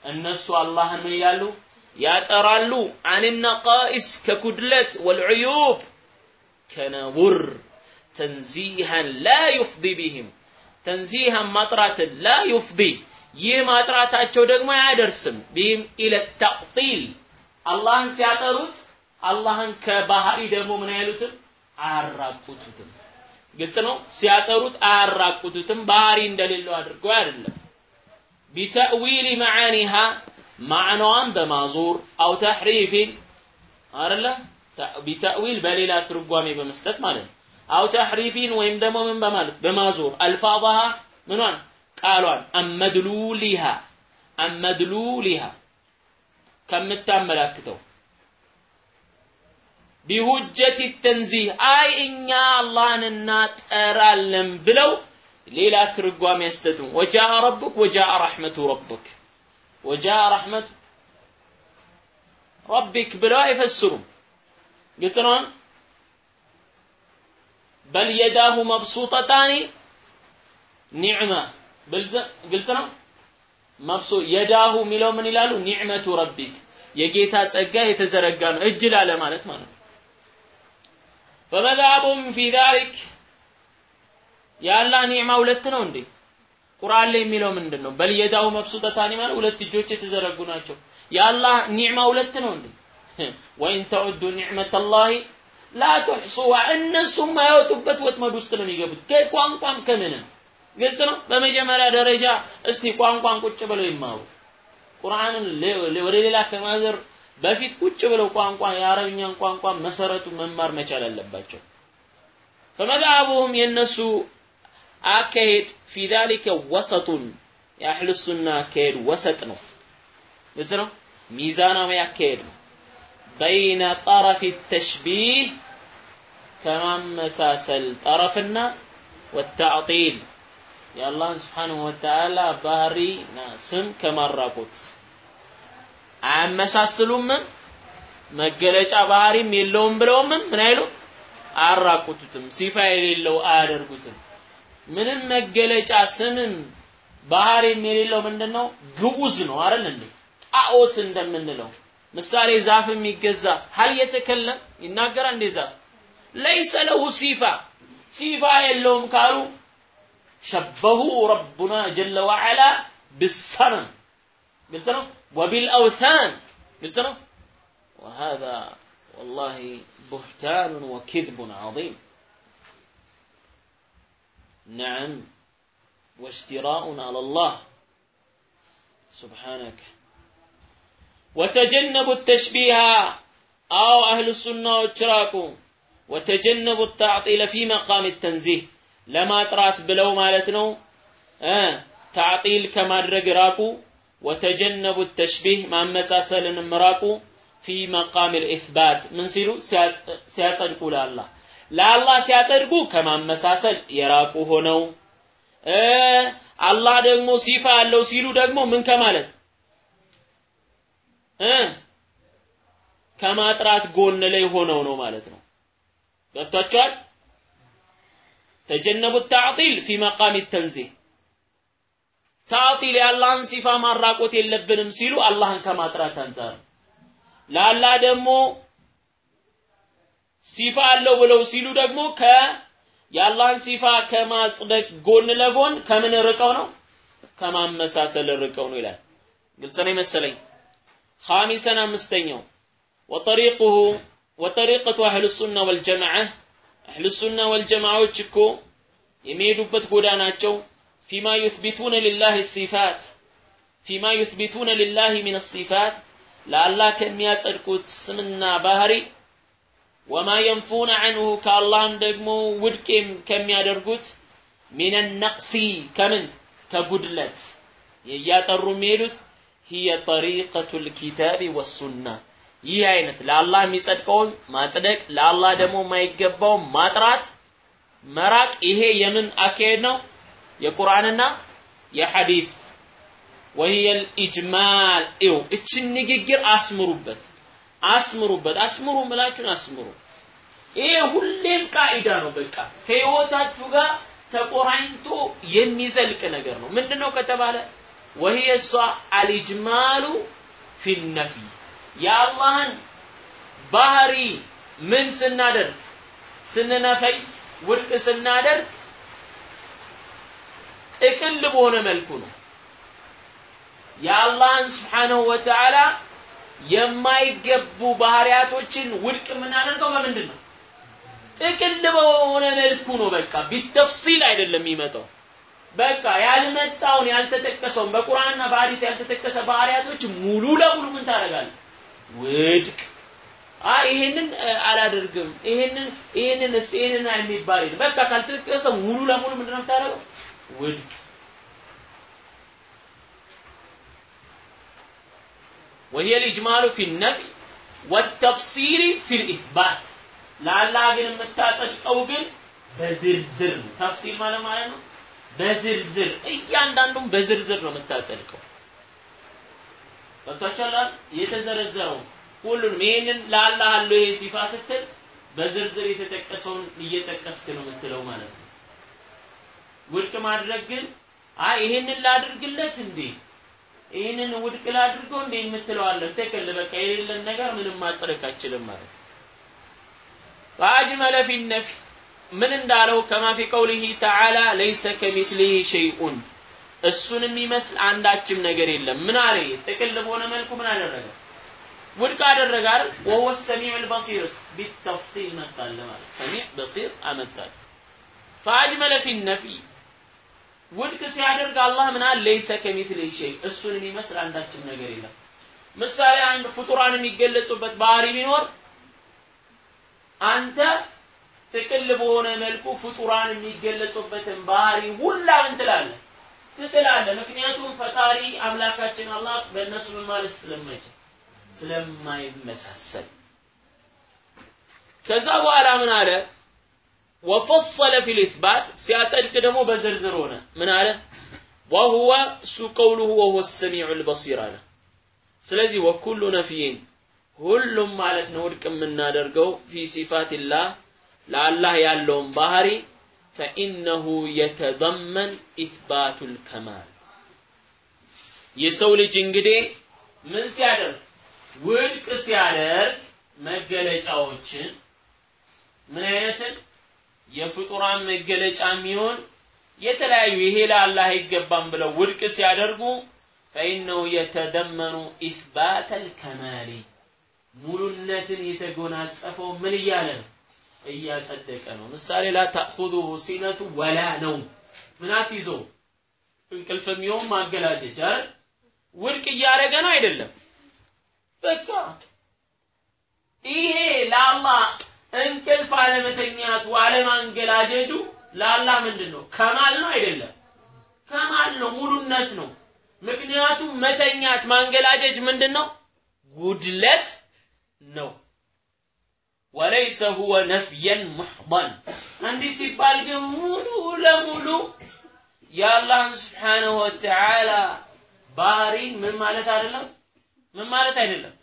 እነሱ አላህን ምን ይላሉ? ያጠራሉ። عن النقائص ከጉድለት والعيوب ከነውር تنزيها لا يفضي بهم تنزيها ማጥራትን لا يفضي ይህ ማጥራታቸው ደግሞ አያደርስም። بهم إلى التعطيل አላህን ሲያጠሩት አላህን ከባህሪ ደግሞ ምን አይሉትም? አያራቁቱትም። ግልጽ ነው? ሲያጠሩት አያራቁቱትም። ባህሪ እንደሌለው አድርገው አይደለም ቢተእዊል መዓኒሃ ማዕናዋን በማዞር አው ተሕሪፊን አረለ ቢተእዊል በሌላ ትርጓሜ በመስጠት ማለት ነው አው ተሕሪፊን ወይም ደግሞ ምን በማለት በማዞር አልፋظሃ ምኗን ቃሏን አመድሉሊሃ አመድሉሊሃ ከምታመላክተው ቢሁጀት ተንዚህ አይ እኛ አላህን እናጠራለን ብለው ሌላ ትርጓሜ ያስተቱም ወጃአ ረቡክ ወጃአ ረሕመቱ ረቡክ ወጃአ ረሕመቱ ረቢክ ብለው አይፈስሩም ግልጽ ነው በል የዳሁ መብሱጠታኒ ኒዕማ ግልጽ ነው መብሱ የዳሁ የሚለው ምን ይላሉ ኒዕመቱ ረቢክ የጌታ ጸጋ የተዘረጋ ነው። እጅ ላለ ማለት ማለት ነው። ፈመዛቡም ፊ ዛሊክ የአላህ ኒዕማ ሁለት ነው እንዴ? ቁርአን ላይ የሚለው ምንድን ነው በል መብሱጠታኒ ማለት ሁለት እጆች የተዘረጉ ናቸው። የአላህ ኒዕማ ሁለት ነው እንዴ? ወይን ተዑዱ ኒዕመተላሂ ላ ትሕሱዋ እነሱም ማያወጡበት ወጥመድ ውስጥ ነው የሚገቡት። ከቋንቋም ከምንም። ግልጽ ነው? በመጀመሪያ ደረጃ እስቲ ቋንቋን ቁጭ ብለው ይማሩ። ቁርአንን ወደ ሌላ ከማዘር በፊት ቁጭ ብለው ቋንቋ የአረብኛን ቋንቋ መሰረቱ መማር መቻል አለባቸው። ፈመዛቡሁም የነሱ አካሄድ ፊ ዛሊከ ወሰጡን የአህሉ ሱና አካሄድ ወሰጥ ነው ግልጽ ነው ሚዛናዊ አካሄድ ነው በይነ ጠረፊ ተሽቢህ ከማመሳሰል ጠረፍና ወተዕጢል የአላህን ስብሓንሁ ወተዓላ ባህሪና ስም ከማራቆት አያመሳስሉምም መገለጫ ባህሪም የለውም ብለውምም ምን? አይሉ አያራቁቱትም ሲፋ የሌለው አያደርጉትም ምንም መገለጫ ስምም ባህሪም የሌለው ምንድነው ግዑዝ ነው አይደል እንዴ ጣዖት እንደምንለው ምሳሌ ዛፍ የሚገዛ ሀል የተከለም ይናገራል እንዴ ዛፍ ለይሰ ለሁ ሲፋ ሲፋ የለውም ካሉ ሸበሁ ረቡና ጀለ ወዐላ ብሰነም ግልጽ ነው ወቢልአውታን ግልጽ ነው وهذا والله بهتان وكذب عظيم نعم واستراء على الله سبحانك وتجنبوا التشبيه أو أهل السنة وتراكم وتجنبوا التعطيل في مقام التنزيه لما ترات بلو مالتنا آه تعطيل كما راكو وتجنبوا التشبيه مع مساسل مراكو في مقام الإثبات من سيرو سيصدقوا لله ለአላህ ሲያጸድቁ ከማመሳሰል የራቁ ሆነው። አላህ ደግሞ ሲፋ አለው ሲሉ ደግሞ ምን ከማለት? እ ከማጥራት ጎን ላይ ሆነው ነው ማለት ነው። ገብቷቸዋል ተጀነቡ ታዕጢል ፊ መቃም ተንዚህ። ታዕጢል የአላህን ሲፋ ማራቆት የለብንም ሲሉ አላህን ከማጥራት አንጻር ለአላህ ደግሞ ሲፋ አለው ብለው ሲሉ ደግሞ ከ የአላህን ሲፋ ከማጽደቅ ጎን ለጎን ከምን ርቀው ነው? ከማመሳሰል ርቀው ነው ይላል። ግልጽ ነው መሰለኝ ኻሚሰን አምስተኛው ወጠሪቁሁ ወጠሪቀቱ አህሉ ሱና ወልጀማዓ አህሉ ሱና ወልጀማዓዎች እኮ የሚሄዱበት ጎዳናቸው ፊማ ዩስቢቱነ ሊላህ ሲፋት ፊማ ዩስቢቱነ ሊላህ ሚን ሲፋት ለአላህ ከሚያጸድቁት ስምና ባህሪ ወማ የንፉነ ዐንሁ ከአላህም ደግሞ ውድቄም ከሚያደርጉት ሚን ነቅሲ ከምን? ከጉድለት እያጠሩ የሚሄዱት ሂየ ጠሪቀቱ ልኪታቢ ወሱና። ይህ አይነት ለአላህ የሚጸድቀውን ማጽደቅ ለአላህ ደግሞ የማይገባውን ማጥራት መራቅ። ይሄ የምን አካሄድ ነው? የቁርአንና የሐዲስ። ወህየ ልኢጅማል። ይው እችን ንግግር አስምሩበት አስምሩበት አስምሩ ምላችሁን አስምሩ። ይሄ ሁሌም ቃኢዳ ነው በቃ። ከህይወታችሁ ጋር ተቆራኝቶ የሚዘልቅ ነገር ነው። ምንድነው ከተባለ ወህየ እሷ አልኢጅማሉ ፊነፊ። የአላህን ባህሪ ምን ስናደርግ? ስንነፈይ ውድቅ ስናደርግ ጥቅል በሆነ መልኩ ነው። የአላህን ስብሓንሁ ወተዓላ የማይገቡ ባህሪያቶችን ውድቅ የምናደርገው በምንድን ነው? ጥቅል በሆነ መልኩ ነው በቃ። ቢተፍሲል አይደለም የሚመጣው። በቃ ያልመጣውን ያልተጠቀሰውን በቁርአንና በሐዲስ ያልተጠቀሰ ባህሪያቶች ሙሉ ለሙሉ ምን ታደርጋለህ? ውድቅ። አይ ይሄንን አላደርግም ይሄንን ይሄንን ይሄንን የሚባል በቃ ካልተጠቀሰ ሙሉ ለሙሉ ምንድነው የምታደርገው? ውድቅ ወሂ ልጅማሉ ፊ ነፊ ወተፍሲሪ ፊ ልኢትባት ለአላህ ግን የምታጸድቀው ግን በዝርዝር ነው። ተፍሲር ማለት ማለት ነው በዝርዝር እያንዳንዱም በዝርዝር ነው የምታጸድቀው። ገብቷችኋል? የተዘረዘረው ሁሉንም ይሄንን ለአላህ አለው ይሄ ሲፋ ስትል በዝርዝር የተጠቀሰውን እየጠቀስክ ነው የምትለው ማለት ነው። ውድቅ ማድረግ ግን አይ ይሄንን ላድርግለት እንዴ ይህንን ውድቅ ላድርጎ እንዴ የምትለዋለን ትክክል በቃ የሌለን ነገር ምንም ማጽደቅ አይችልም ማለት ወአጅመለ ፊ ነፊ ምን እንዳለው ከማ ፊ ቀውሊሂ ተዓላ ለይሰ ከሚስሊሂ ሸይኡን እሱን የሚመስል አንዳችም ነገር የለም። ምን አለ ጥቅል በሆነ መልኩ ምን አደረገ? ውድቅ አደረገ አይደል? ወሁወ ሰሚዑል በሲር ቢተፍሲል መጣለ ማለት ሰሚዕ በሲር አመጣል። ፈአጅመለ ፊ ነፊ ውድቅ ሲያደርግ አላህ ምን አለ? ለይሰ ከሚስሊሂ ሸይ። እሱን የሚመስል አንዳችም ነገር የለም። ምሳሌ አንድ ፍጡራን የሚገለጹበት ባህሪ ቢኖር አንተ ጥቅል በሆነ መልኩ ፍጡራን የሚገለጹበትን ባህሪ ሁላ ምን ትላለህ? ትጥላለህ ምክንያቱም ፈጣሪ አምላካችን አላህ በእነሱ ምን ማለት ስለማይችል ስለማይመሳሰል። ከዛ በኋላ ምን አለ ወፈሰለ ፊል ኢስባት ሲያጸድቅ ደግሞ በዝርዝር ሆነ። ምን አለ? ወሁወ እሱ ቀውሉሁ ወሁወ ሰሚዑ ልበሲር አለ። ስለዚህ ወኩሉ ነፊይን ሁሉም ማለት ነው ውድቅ የምናደርገው ፊ ሲፋትላህ ለአላህ ያለውን ባህሪ ፈኢነሁ የተደመን ኢትባቱ ልከማል የሰው ልጅ እንግዲህ ምን ሲያደርግ? ውድቅ ሲያደርግ መገለጫዎችን ምን የፍጡራን መገለጫ የሚሆን የተለያዩ ይሄ ለአላህ አይገባም ብለው ውድቅ ሲያደርጉ ፈኢነሁ የተደመኑ ኢስባት አልከማሊ ሙሉነትን የተጎናጸፈው ምን እያለ ነው? እያጸደቀ ነው። ምሳሌ ላ ሲነቱ ወላ ነው ምናት ይዞ እንቅልፍ የሚሆን ማገላጀት ውድቅ እያደረገ ነው አይደለም? በቃ ይሄ ለአላህ እንቅልፍ አለመተኛቱ አለማንገላጀቱ ለአላህ ምንድን ነው ከማል ነው አይደለም ከማል ነው፣ ሙሉነት ነው። ምክንያቱም መተኛት ማንገላጀጅ ምንድን ነው? ጉድለት ነው። ወለይሰ ሁወ ነፍየን ሙሕضን እንዲህ ሲባል ግን ሙሉ ለሙሉ የአላህን ስብሓነሁ ወተዓላ ባህሪን ምን ማለት አይደለም ምን ማለት አይደለም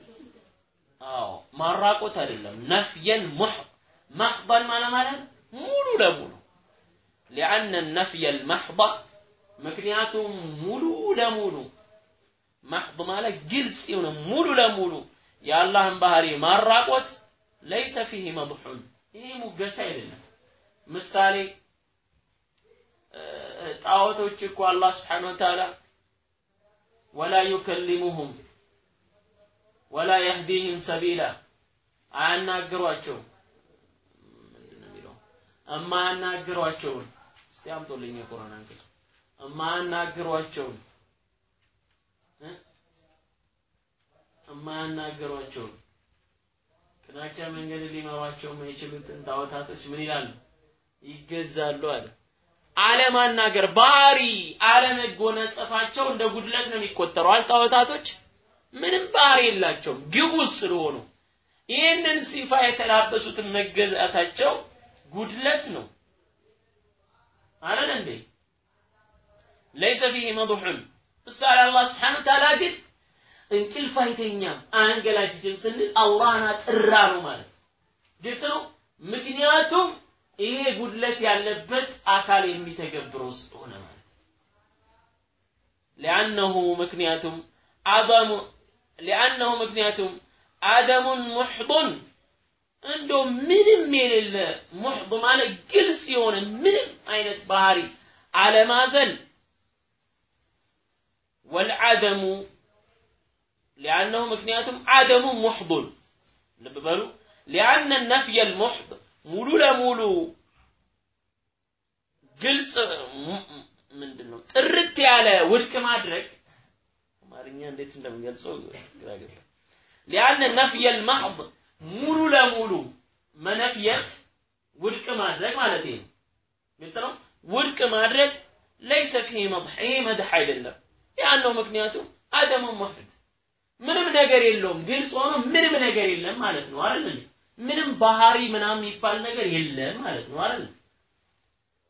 አዎ ማራቆት አይደለም ነፍየን ሙህ ማህባን ማለት ሙሉ ለሙሉ ሊአነ ነፍየል ማህባ ምክንያቱም ሙሉ ለሙሉ መህብ ማለት ግልጽ የሆነ ሙሉ ለሙሉ የአላህን ባህሪ ማራቆት ለይሰ ፊህ መድሑን። ይሄ ሙገሳ አይደለም። ምሳሌ ጣዖቶች እኮ አላህ ስብሓን ወተዓላ ወላ ዩከሊሙሁም ወላ የህዲህም ሰቢላ አያናግሯቸው። እማያናግሯቸውን። እስቲ አምጦልኝ የቁርአን አንቀጽ። እማያናግሯቸውን። እማያናግሯቸውን። ቅናቻ መንገድ ሊመሯቸው የማይችሉትን ጣዖታቶች ምን ይላሉ? ይገዛሉ አለ። አለማናገር ባህሪ አለመጎናጸፋቸው እንደ ጉድለት ነው የሚቆጠረው። አልጣዖታቶች ምንም ባህሪ የላቸውም። ግዑዝ ስለሆኑ ይህንን ሲፋ የተላበሱትን መገዛታቸው ጉድለት ነው። አይደል እንዴ? ለይሰ ፊህ መድሑን ምሳሌ አላህ ስብሓን ወተዓላ ግን እንቅልፍ አይተኛም አያንገላጅጅም ስንል አላህን አጥራ ነው ማለት። ግልጽ ነው? ምክንያቱም ይሄ ጉድለት ያለበት አካል የሚተገብረው ስለሆነ ማለት። ሊአነሁ ምክንያቱም አደሙ ሊአነሁ ምክንያቱም አደሙን ሙሕጡን እንዶ ምንም የሌለ ሙሕጥ ማለት ግልጽ የሆነ ምንም አይነት ባህሪ አለማዘል ወልዓደሙ ሊአነሁ ምክንያቱም አደሙ ሙሕጡን ልብ በሉ ሊአነ ነፍየ ልሙሕጥ ሙሉ ለሙሉ ግልጽ ምንድን ነው ጥርት ያለ ውድቅ ማድረግ አማርኛ እንዴት እንደምገልጸው ግራ ገባ ሊአነ ነፍየ ልመሕድ ሙሉ ለሙሉ መነፍየት ውድቅ ማድረግ ማለት ነው። ግልጽ ነው? ውድቅ ማድረግ ለይሰ ፊህ መድሕ ይሄ መድሕ አይደለም። ያነው ምክንያቱም አደሙ ሙሕድ ምንም ነገር የለውም። ግልጽ ሆኖ ምንም ነገር የለም ማለት ነው አይደል? ምንም ባህሪ ምናምን የሚባል ነገር የለም ማለት ነው አይደል?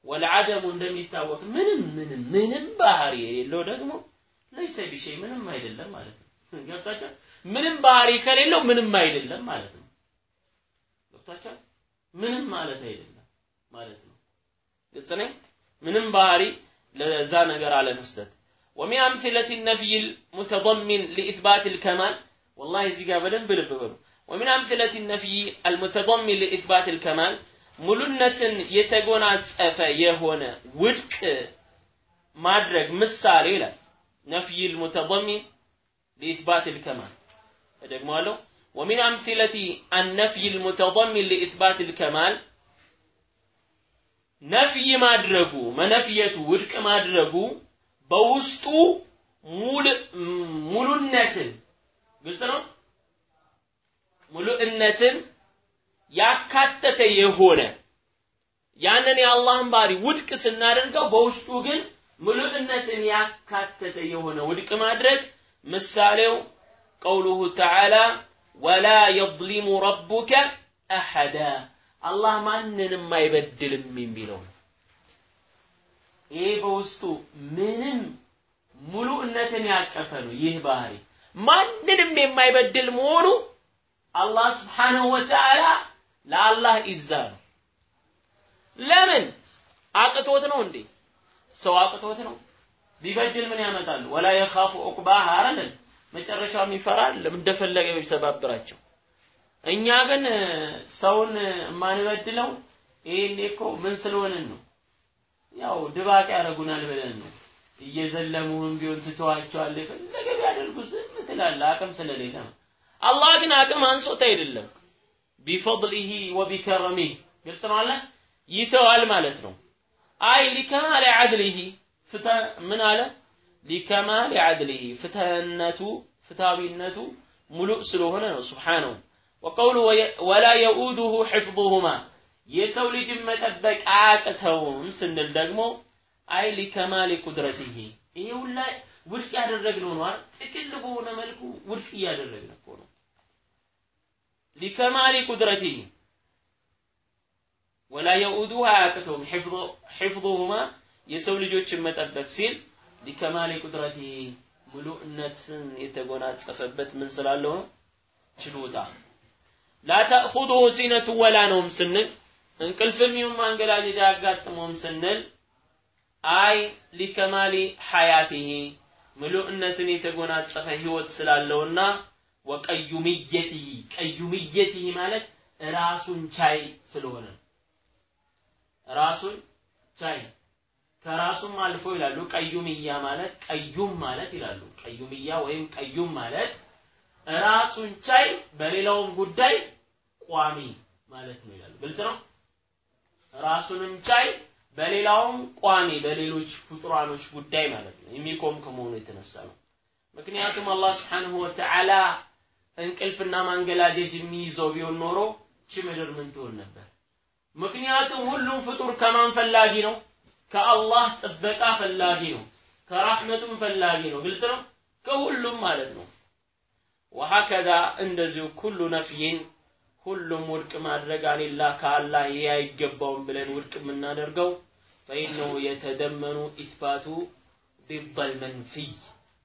ወልዓደሙ እንደሚታወቅ ምንም ምንም ምንም ባህሪ የሌለው ደግሞ ለይሰ ቢሸይ ምንም አይደለም ማለት ነው ገብታችኋል ምንም ባህሪ ከሌለው ምንም አይደለም ማለት ነው ገብታችኋል ምንም ማለት አይደለም ማለት ነው ግልጽ ነኝ ምንም ባህሪ ለዛ ነገር አለመስጠት ومن أمثلة النفي المتضمن لإثبات الكمال والله زيقا بدن بلببلو ومن أمثلة النفي المتضمن لإثبات الكمال ሙሉነትን የተጎናጸፈ የሆነ ውድቅ ማድረግ ምሳሌ ይላል ነፍይ المتضمن لإثبات الكمال እደግመዋለሁ ومن أمثلة النفي المتضمن لإثبات الكمال ነፍይ ማድረጉ መነፍየቱ ውድቅ ማድረጉ በውስጡ ሙሉነትን ግልጽ ነው ሙሉእነትን ያካተተ የሆነ ያንን የአላህን ባህሪ ውድቅ ስናደርገው በውስጡ ግን ሙሉእነትን ያካተተ የሆነ ውድቅ ማድረግ ምሳሌው ቀውሉሁ ተዓላ ወላ የظሊሙ ረቡከ አሐዳ። አላህ ማንንም አይበድልም የሚለው ነው። ይሄ በውስጡ ምንም ሙሉእነትን ያቀፈ ነው። ይህ ባህሪ ማንንም የማይበድል መሆኑ አላህ ስብሓንሁ ወተዓላ ለአላህ ኢዛ ነው። ለምን አቅቶት ነው እንዴ ሰው አቅቶት ነው? ቢበድል ምን ያመጣሉ? ወላ የኻፉ ዑቅባህ አረንን መጨረሻው ይፈራል እንደፈለገ ቢሰባብራቸው። እኛ ግን ሰውን የማንበድለው ይሄኔ እኮ ምን ስለሆንን ነው? ያው ድባቅ ያደርጉናል ብለን ነው። እየዘለሙህም ቢሆን ትተዋቸዋል የፈለገ ቢያደርጉ ዝም ትላለህ አቅም ስለሌለ ነው። አላህ ግን አቅም አንሶት አይደለም። ቢፈضሊሂ ወቢከረሚህ። ግልጽ ነው አለ? ይተዋል ማለት ነው አይ ሊከማል ዓድሊሂ ምን አለ? ሊከማል ዓድሊሂ ፍትህነቱ ፍትሃዊነቱ ሙሉእ ስለሆነ ነው። ስብሓነሁ ወቀውሉ ወላ የኡዱሁ ሕፍظሁማ የሰው ልጅን መጠበቅ አያቅተውም ስንል ደግሞ አይ ሊከማሊ ቁድረቲሂ። ይሄ ሁላ ውድቅ ያደረግነው ነው? ጥቅል በሆነ መልኩ ውድቅ እያደረግን እኮ ነው። ሊከማሊ ቁድረቲሂ ወላ የኡዱ አያቅተውም። ሒፍظሁማ የሰው ልጆችን መጠበቅ ሲል ሊከማሊ ቁድረቲሂ ሙሉእነትን የተጎናጸፈበት ምን ስላለው ነው? ችሎታ። ላ ተእኹዙሁ ሲነቱ ወላ ነውም ስንል እንቅልፍም ይሁን ማንገላጀት አያጋጥመውም ስንል አይ ሊከማሊ ሐያቲሂ ምሉእነትን የተጎናጸፈ ህይወት ስላለውና ወቀዩምየቲሂ ቀዩምየቲሂ ማለት ራሱን ቻይ ስለሆነ ራሱን ቻይ ከራሱም አልፎ ይላሉ ቀዩምያ ማለት ቀዩም ማለት ይላሉ። ቀዩምያ ወይም ቀዩም ማለት ራሱን ቻይ በሌላውም ጉዳይ ቋሚ ማለት ነው ይላሉ። ግልጽ ነው? ራሱንም ቻይ በሌላውም ቋሚ በሌሎች ፍጡራኖች ጉዳይ ማለት ነው። የሚቆም ከመሆኑ የተነሳ ነው። ምክንያቱም አላህ ወተዓላ እንቅልፍና ማንገላጀጅ የሚይዘው ቢሆን ኖሮ ቺ ምድር ምን ትሆን ነበር ምክንያቱም ሁሉም ፍጡር ከማን ፈላጊ ነው? ከአላህ ጥበቃ ፈላጊ ነው። ከራህመቱም ፈላጊ ነው። ግልጽ ነው? ከሁሉም ማለት ነው። ወሀከዛ እንደዚሁ ኩሉ ነፍይን ሁሉም ውድቅ ማድረግ አሊላህ ከአላህ ይሄ አይገባውም ብለን ውድቅ የምናደርገው ፈኢነሁ የተደመኑ ኢትባቱ ዲበል መንፊይ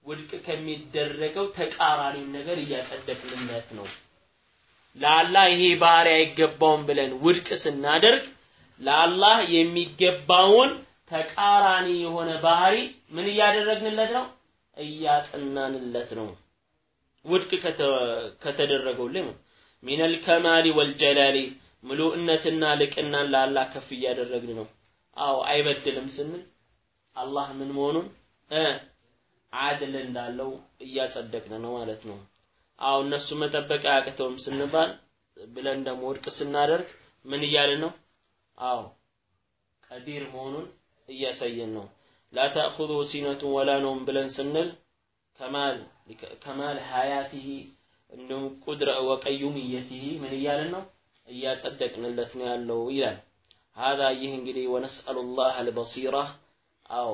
ውድቅ ከሚደረገው ተቃራኒም ነገር እያጸደቅንለት ነው ለአላህ ይሄ ባህሪ አይገባውም ብለን ውድቅ ስናደርግ ለአላህ የሚገባውን ተቃራኒ የሆነ ባህሪ ምን እያደረግንለት ነው? እያጸናንለት ነው። ውድቅ ከተደረገው ላይ ሚነል ከማሊ ወልጀላሊ ምሉእነትና ልቅናን ለአላህ ከፍ እያደረግን ነው። አዎ አይበድልም ስንል አላህ ምን መሆኑን አድል እንዳለው እያጸደቅን ነው ማለት ነው አው እነሱ መጠበቅ አያቅተውም ስንባል ብለን ደግሞ ወድቅ ስናደርግ ምን እያልን ነው? አዎ ቀዲር መሆኑን እያሳየን ነው። ላ ተእኹዙ ሲነቱን ወላ ነውም ብለን ስንል ከማል ከማል ሀያቲሂ እንዲሁም ቁድረ ወቀዩምየቲሂ ምን እያልን ነው? እያጸደቅንለት ነው ያለው ይላል። ሀዛ ይህ እንግዲህ ወነስአሉ ላህ አልበሲራ አዎ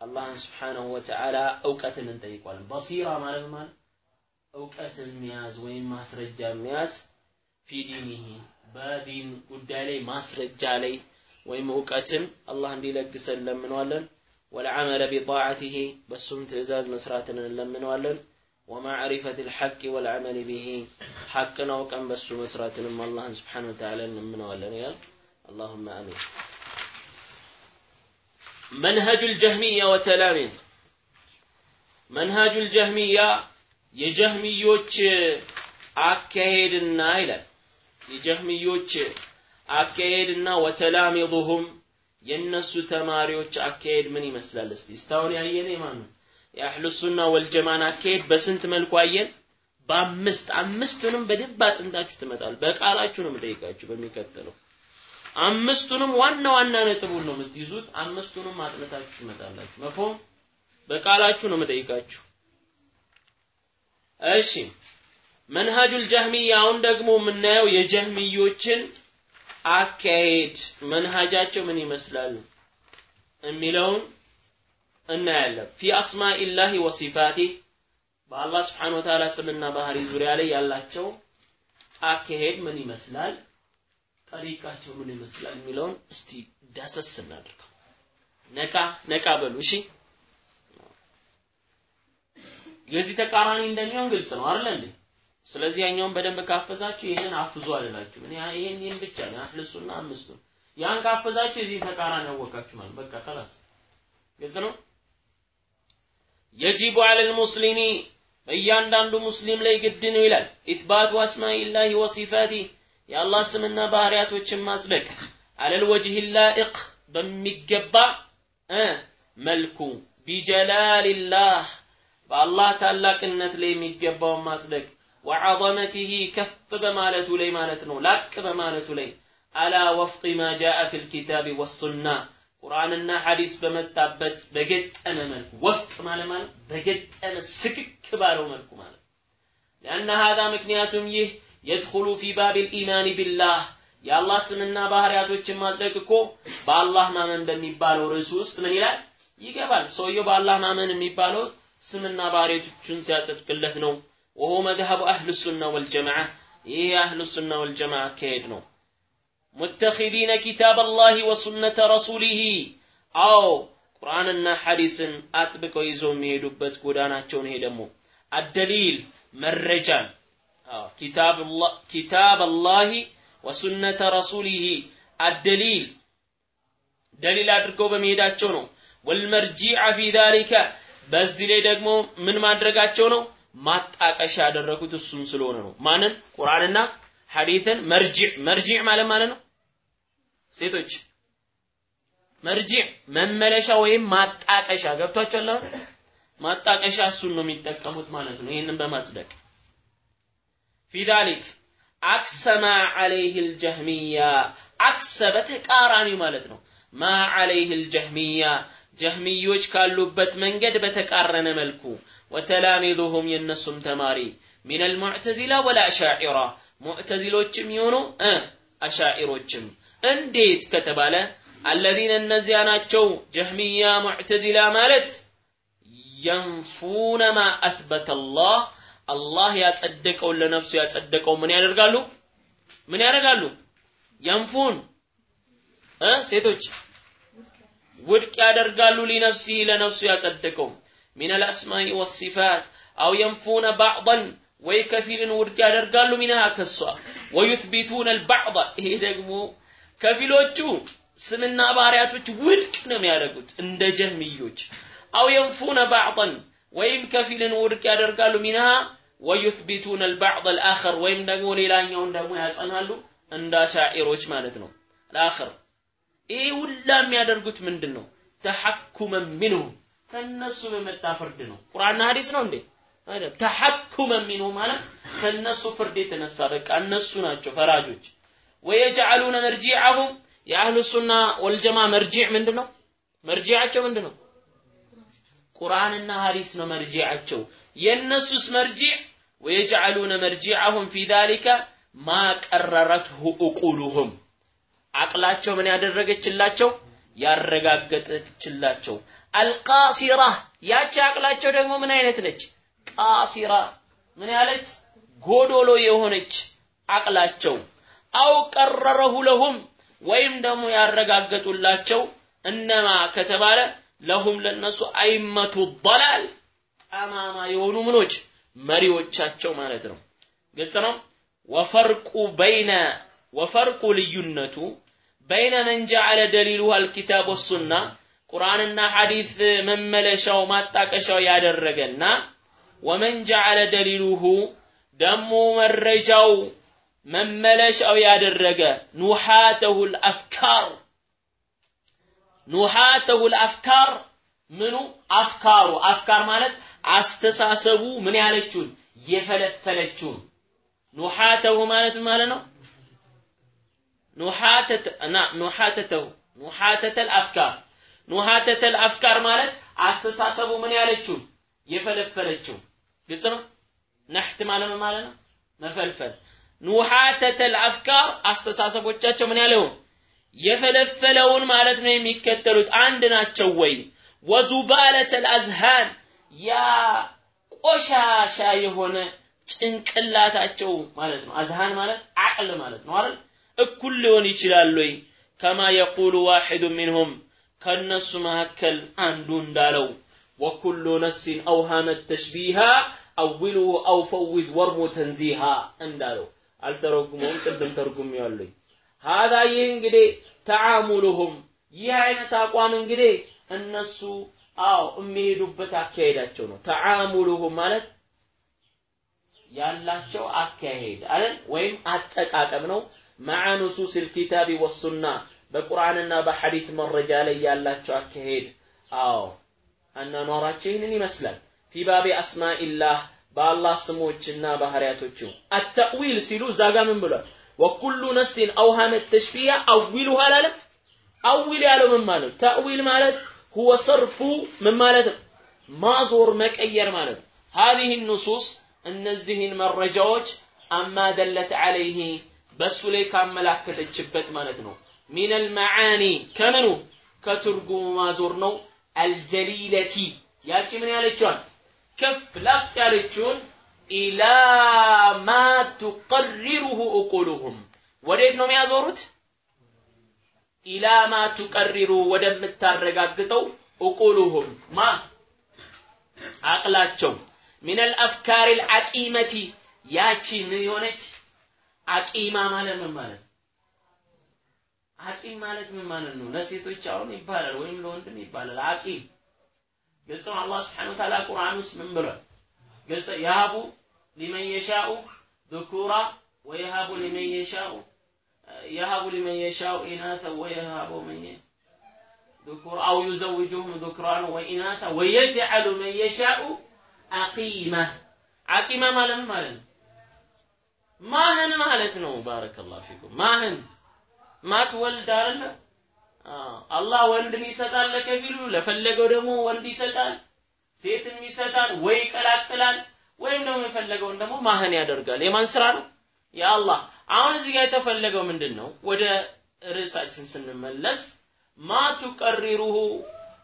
አላህን ስብሓነሁ ወተዓላ እውቀትን እንጠይቋለን። በሲራ ማለት ማለት እውቀትን መያዝ ወይም ማስረጃ መያዝ ፊ ዲኒሂ በዲን ጉዳይ ላይ ማስረጃ ላይ ወይም እውቀትን አላህ እንዲለግሰን እንለምነዋለን ወልዓመለ ቢጣዓቲሂ በሱም ትእዛዝ መስራትን እንለምነዋለን ومعرفة الحق والعمل به حقنا وكم بس مسراتنا من الله سبحانه وتعالى من ولا اللهم آمين منهج الجهمية وتلاميذ منهج الجهمية የጀህሚዮች አካሄድና ይላል። የጀህሚዮች አካሄድና ወተላሚዙሁም የነሱ ተማሪዎች አካሄድ ምን ይመስላል? እስቲ እስካሁን ያየነ የማን የአህሉ ሱና ወልጀማን አካሄድ በስንት መልኩ አየን? በአምስት አምስቱንም በደንብ አጥንታችሁ ትመጣል። በቃላችሁ ነው የምጠይቃችሁ በሚቀጥለው። አምስቱንም ዋና ዋና ነጥቡን ነው የምትይዙት። አምስቱንም አጥንታችሁ ትመጣላችሁ። መፎም? በቃላችሁ ነው የምጠይቃችሁ እሺ መንሃጁል ጀህሚያ አሁን ደግሞ የምናየው የጀህሚዮችን አካሄድ መንሃጃቸው ምን ይመስላል የሚለውን እናያለን። ፊ አስማኢላሂ ወሲፋቲ በአላህ ስብሓን ወተዓላ ስምና ባህሪ ዙሪያ ላይ ያላቸው አካሄድ ምን ይመስላል ጠሪቃቸው ምን ይመስላል የሚለውን እስቲ ዳሰስ እናድርገው። ነቃ ነቃ በሉ። እሺ የዚህ ተቃራኒ እንደሚሆን ግልጽ ነው አይደል እንዴ ስለዚህ ያኛውን በደንብ ካፈዛችሁ ይሄንን አፍዙ አልላችሁ እኔ ይሄን ይሄን ብቻ ነው አህልሱና አምስቱ ያን ካፈዛችሁ የዚህ ተቃራኒ ያወቃችሁ ማለት በቃ خلاص ግልጽ ነው የጂቡ አለል ሙስሊሚ በእያንዳንዱ ሙስሊም ላይ ግድ ነው ይላል ኢትባቱ አስማኢላሂ ወሲፋቲ የአላህ ስምና ባህሪያቶችን ማጽደቅ አለል ወጅህ ላኢቅ በሚገባ መልኩ ቢጀላሊላህ በአላህ ታላቅነት ላይ የሚገባውን ማጽደቅ ወዐዘመቲሂ ከፍ በማለቱ ላይ ማለት ነው ላቅ በማለቱ ላይ። አላ ወፍቅ ማ ጃአ ፊል ወሱና ቁርአንና ሐዲስ በመጣበት በገጠመ መልኩ ወፍቅ ማለት ማለት በገጠመ ስክክ ባለው መልኩ ማለት። ሊአነ ሀዛ ምክንያቱም ይህ የድኹሉ ፊ ባቢል ኢማኒ ቢላህ የአላህ ስምና ባህሪያቶችን ማጽደቅ እኮ በአላህ ማመን በሚባለው ርዕሱ ውስጥ ምን ይላል? ይገባል። ሰውየው በአላህ ማመን የሚባለው ስምና ባህሪያቶችን ሲያጸድቅለት ነው። ወሆ መዝሀቡ አህሉ ሱና ወልጀማዓ ይህ የአህሉ ሱና ወልጀማዓ አካሄድ ነው። ሙተኺዚነ ኪታብ አላህ ወሱነተ ረሱሊሂ አዎ ቁርአንና ሐዲስን አጥብቀው ይዘው የሚሄዱበት ጎዳናቸውን ይሄ ደግሞ አደሊል መረጃን ኪታብ አላህ ወሱነተ ረሱሊሂ አደሊል ደሊል አድርገው በመሄዳቸው ነው። ወልመርጂዐ ፊ ዛሊከ በዚህ ላይ ደግሞ ምን ማድረጋቸው ነው? ማጣቀሻ ያደረጉት እሱን ስለሆነ ነው። ማንን? ቁርአንና ሐዲትን መርጂዕ መርጂዕ ማለት ማለት ነው ሴቶች መርጂዕ መመለሻ ወይም ማጣቀሻ ገብቷችኋል? ማጣቀሻ እሱን ነው የሚጠቀሙት ማለት ነው። ይህንን በማጽደቅ ፊ ዛሊክ አክሰ ማ ዐለይህ አልጀህሚያ አክሰ በተቃራኒ ማለት ነው። ማ ዐለይህ አልጀህሚያ ጀህሚዮች ካሉበት መንገድ በተቃረነ መልኩ ወተላሚዙሁም የነሱም ተማሪ ሚን አልሙዕተዚላ ወላ አሻዒራ ሙዕተዚሎችም የሆኑ አሻዒሮችም እንዴት ከተባለ አለዚነ እነዚያ ናቸው ጀህሚያ ሙዕተዚላ ማለት የንፉነ ማ አስበተ አላህ አላህ ያጸደቀውን ለነፍሱ ያጸደቀው ምን ያደርጋሉ? ምን ያደርጋሉ? የንፉን እ ሴቶች ውድቅ ያደርጋሉ ሊነፍሲ ለነፍሱ ያጸደቀው ሚን አልአስማኢ ወሲፋት አው የንፉነ ባዕضን ወይ ከፊልን ውድቅ ያደርጋሉ ሚንሃ ከሷ። ወዩትቢቱነ አልባዕض ይሄ ደግሞ ከፊሎቹ ስምና ባሪያቶች ውድቅ ነው የሚያደርጉት እንደ ጀህሚዮች አው የንፉነ ባዕضን ወይም ከፊልን ውድቅ ያደርጋሉ ሚንሃ ወዩትቢቱነ አልባዕض አልአኸር ወይም ደግሞ ሌላኛውን ደግሞ ያጸናሉ እንደ አሻዒሮች ማለት ነው። አልአኸር ይሄ ሁላ የሚያደርጉት ምንድን ነው ተሐኩመን ሚንሁም ከነሱ በመጣ ፍርድ ነው። ቁርአንና ሐዲስ ነው እንዴ? አይደል ተሐኩመን ሚንሁ ማለት ከነሱ ፍርድ የተነሳ በቃ እነሱ ናቸው ፈራጆች። ወየጀዐሉነ መርጂዐሁም የአህሉ ሱና ወልጀማ መርጂዕ ምንድን ነው መርጂዓቸው ምንድን ነው ቁርአንና ሐዲስ ነው መርጂዓቸው የእነሱስ መርጂዕ? ወየጀዐሉነ መርጂዐሁም ፊ ዛሊከ ማ ቀረረትሁ እቁሉሁም አቅላቸው ምን ያደረገችላቸው ያረጋገጠችላቸው አልቃሲራ ያቺ አቅላቸው ደግሞ ምን አይነት ነች ቃሲራ ምን ያለች ጎዶሎ የሆነች አቅላቸው አው ቀረረሁ ለሁም ወይም ደግሞ ያረጋገጡላቸው እነማ ከተባለ ለሁም ለነሱ አይመቱ ضلال ጠማማ የሆኑ ምኖች መሪዎቻቸው ማለት ነው ግልጽ ነው ወፈርቁ በይነ ወፈርቁ ልዩነቱ በይነ መን ጀዐለ ደሊሉሁ አልኪታብ ወሱና ቁርአንና ሐዲስ መመለሻው ማጣቀሻው ያደረገና ወመን ጀዐለ ደሊሉሁ ደሞ መረጃው መመለሻው ያደረገ ኑሓተሁ ልአፍካር ኑሓተሁ ልአፍካር ምኑ? አፍካሩ። አፍካር ማለት አስተሳሰቡ ምን ያለችውን? የፈለፈለችውን። ኑሓተሁ ማለት ማለት ነው ኑሓተተ ና ኑሓተተሁ ኑሓተተል አፍካር። ኑሓተተል አፍካር ማለት አስተሳሰቡ ምን ያለችውን የፈለፈለችው። ግልጽ ነው? ነሕት ማለት ማለት ነው? መፈልፈል። ኑሓተተል አፍካር አስተሳሰቦቻቸው ምን ያለውን የፈለፈለውን ማለት ነው የሚከተሉት። አንድ ናቸው ወይ? ወዙባለተል አዝሃን ያ ቆሻሻ የሆነ ጭንቅላታቸው ማለት ነው። አዝሃን ማለት አቅል ማለት ነው አይደል እኩል ሊሆን ይችላል ወይ? ከማ የቁሉ ዋሒዱ ሚንሁም ከነሱ መካከል አንዱ እንዳለው። ወኩሉ ነፍሲን አውሃመት ተሽቢሃ አዊሉ አው ፈዊድ ወርሙ ተንዚሃ እንዳለው። አልተረጉመውም? ቅድም ተርጉሜዋለሁ ሀዛ ይህ እንግዲህ ተዓሙሉሁም ይህ አይነት አቋም እንግዲህ እነሱ አዎ የሚሄዱበት አካሄዳቸው ነው። ተዓሙሉሁም ማለት ያላቸው አካሄድ አይደል? ወይም አጠቃቀም ነው መዓ ኑሱስ ልኪታቢ ወሱና በቁርአንና በሐዲስ መረጃ ላይ ያላቸው አካሄድ አዎ አናኗራቸው ይህንን ይመስላል ፊ ባቢ አስማኢላህ በአላህ ስሞችና ባህሪያቶቹ አተዊል ሲሉ እዛ ጋር ምን ብሏል ወኩሉ ነፍሲን አውሃመት ተሽቢያ አዊሉ አላለም አዊል ያለው ምን ማለት ተዊል ማለት ሁወ ሰርፉ ምን ማለት ነው ማዞር መቀየር ማለት ነው هذه النصوص እነዚህን መረጃዎች አማ ደለት ዐለይህ በሱ ላይ ካመላከተችበት ማለት ነው። ሚነል መዓኒ ከምኑ? ከትርጉሙ ማዞር ነው። አልጀሊለቲ። ያቺ ምን ያለችዋል? ከፍ ላፍ ያለችውን ኢላ ማ ቱቀሪሩሁ እቁሉሁም ወዴት ነው የሚያዞሩት? ኢላ ማ ቱቀሪሩ ወደምታረጋግጠው እቁሉሁም ማ? አቅላቸው። ሚን አልአፍካር አልዓቂመቲ ያቺ ምን የሆነች አቂማ ማለት ምን ማለት አቂም ማለት ምን ማለት ነው? ለሴቶች አሁን ይባላል ወይም ለወንድም ይባላል አቂም። ግልጽ ነው። አላህ ስብሐነ ወተዓላ ቁርአን ውስጥ ምን ብሏል? ግልጽ ያቡ ሊመን የሻኡ ذكورا ويهاب لمن يشاء يهاب لمن يشاء إناثا ويهاب من ذكور أو يزوجهم ذكران وإناثا ويجعل من يشاء عقيمة عقيمة ما لم ما لم ማህን ማለት ነው። ባረከላሁ ፊኩም ማህን ማትወልድ አይደለ? አላህ ወንድም ይሰጣል ለከፊሉ፣ ለፈለገው ደግሞ ወንድ ይሰጣል፣ ሴትም ይሰጣል፣ ወይ ይቀላቅላል፣ ወይም ደግሞ የፈለገውን ደግሞ ማህን ያደርጋል። የማን ስራ ነው? የአላህ። አሁን እዚህ ጋር የተፈለገው ምንድን ነው? ወደ ርዕሳችን ስንመለስ ማ ቱቀሪሩሁ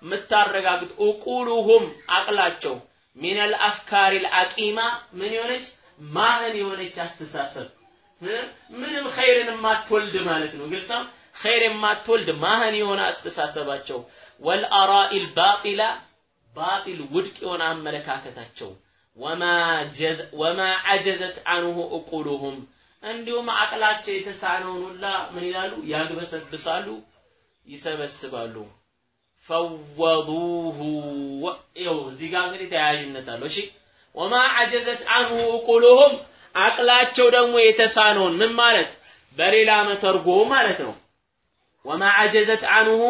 የምታረጋግጥ ኡቁሉሁም አቅላቸው ሚነል አፍካሪል አቂማ ምን የሆነች ማህን የሆነች አስተሳሰብ ምንም ኸይርን የማትወልድ ማለት ነው። ግልጽ ነው። ኸይር የማትወልድ ማህን የሆነ አስተሳሰባቸው ወልአራኢል ባጢላ ባጢል ውድቅ የሆነ አመለካከታቸው ወማ አጀዘት አንሁ እቁሉሁም እንዲሁም አቅላቸው የተሳነውን ሁላ ምን ይላሉ? ያግበሰብሳሉ፣ ይሰበስባሉ። ፈወዱሁ ይኸው እዚህ ጋር እንግዲህ ተያያዥነት አለው። እሺ ወማ አጀዘት አንሁ እቁሉሁም አቅላቸው ደግሞ የተሳነውን ምን ማለት በሌላ መተርጎ ማለት ነው። ወማ አጀዘት አንሁ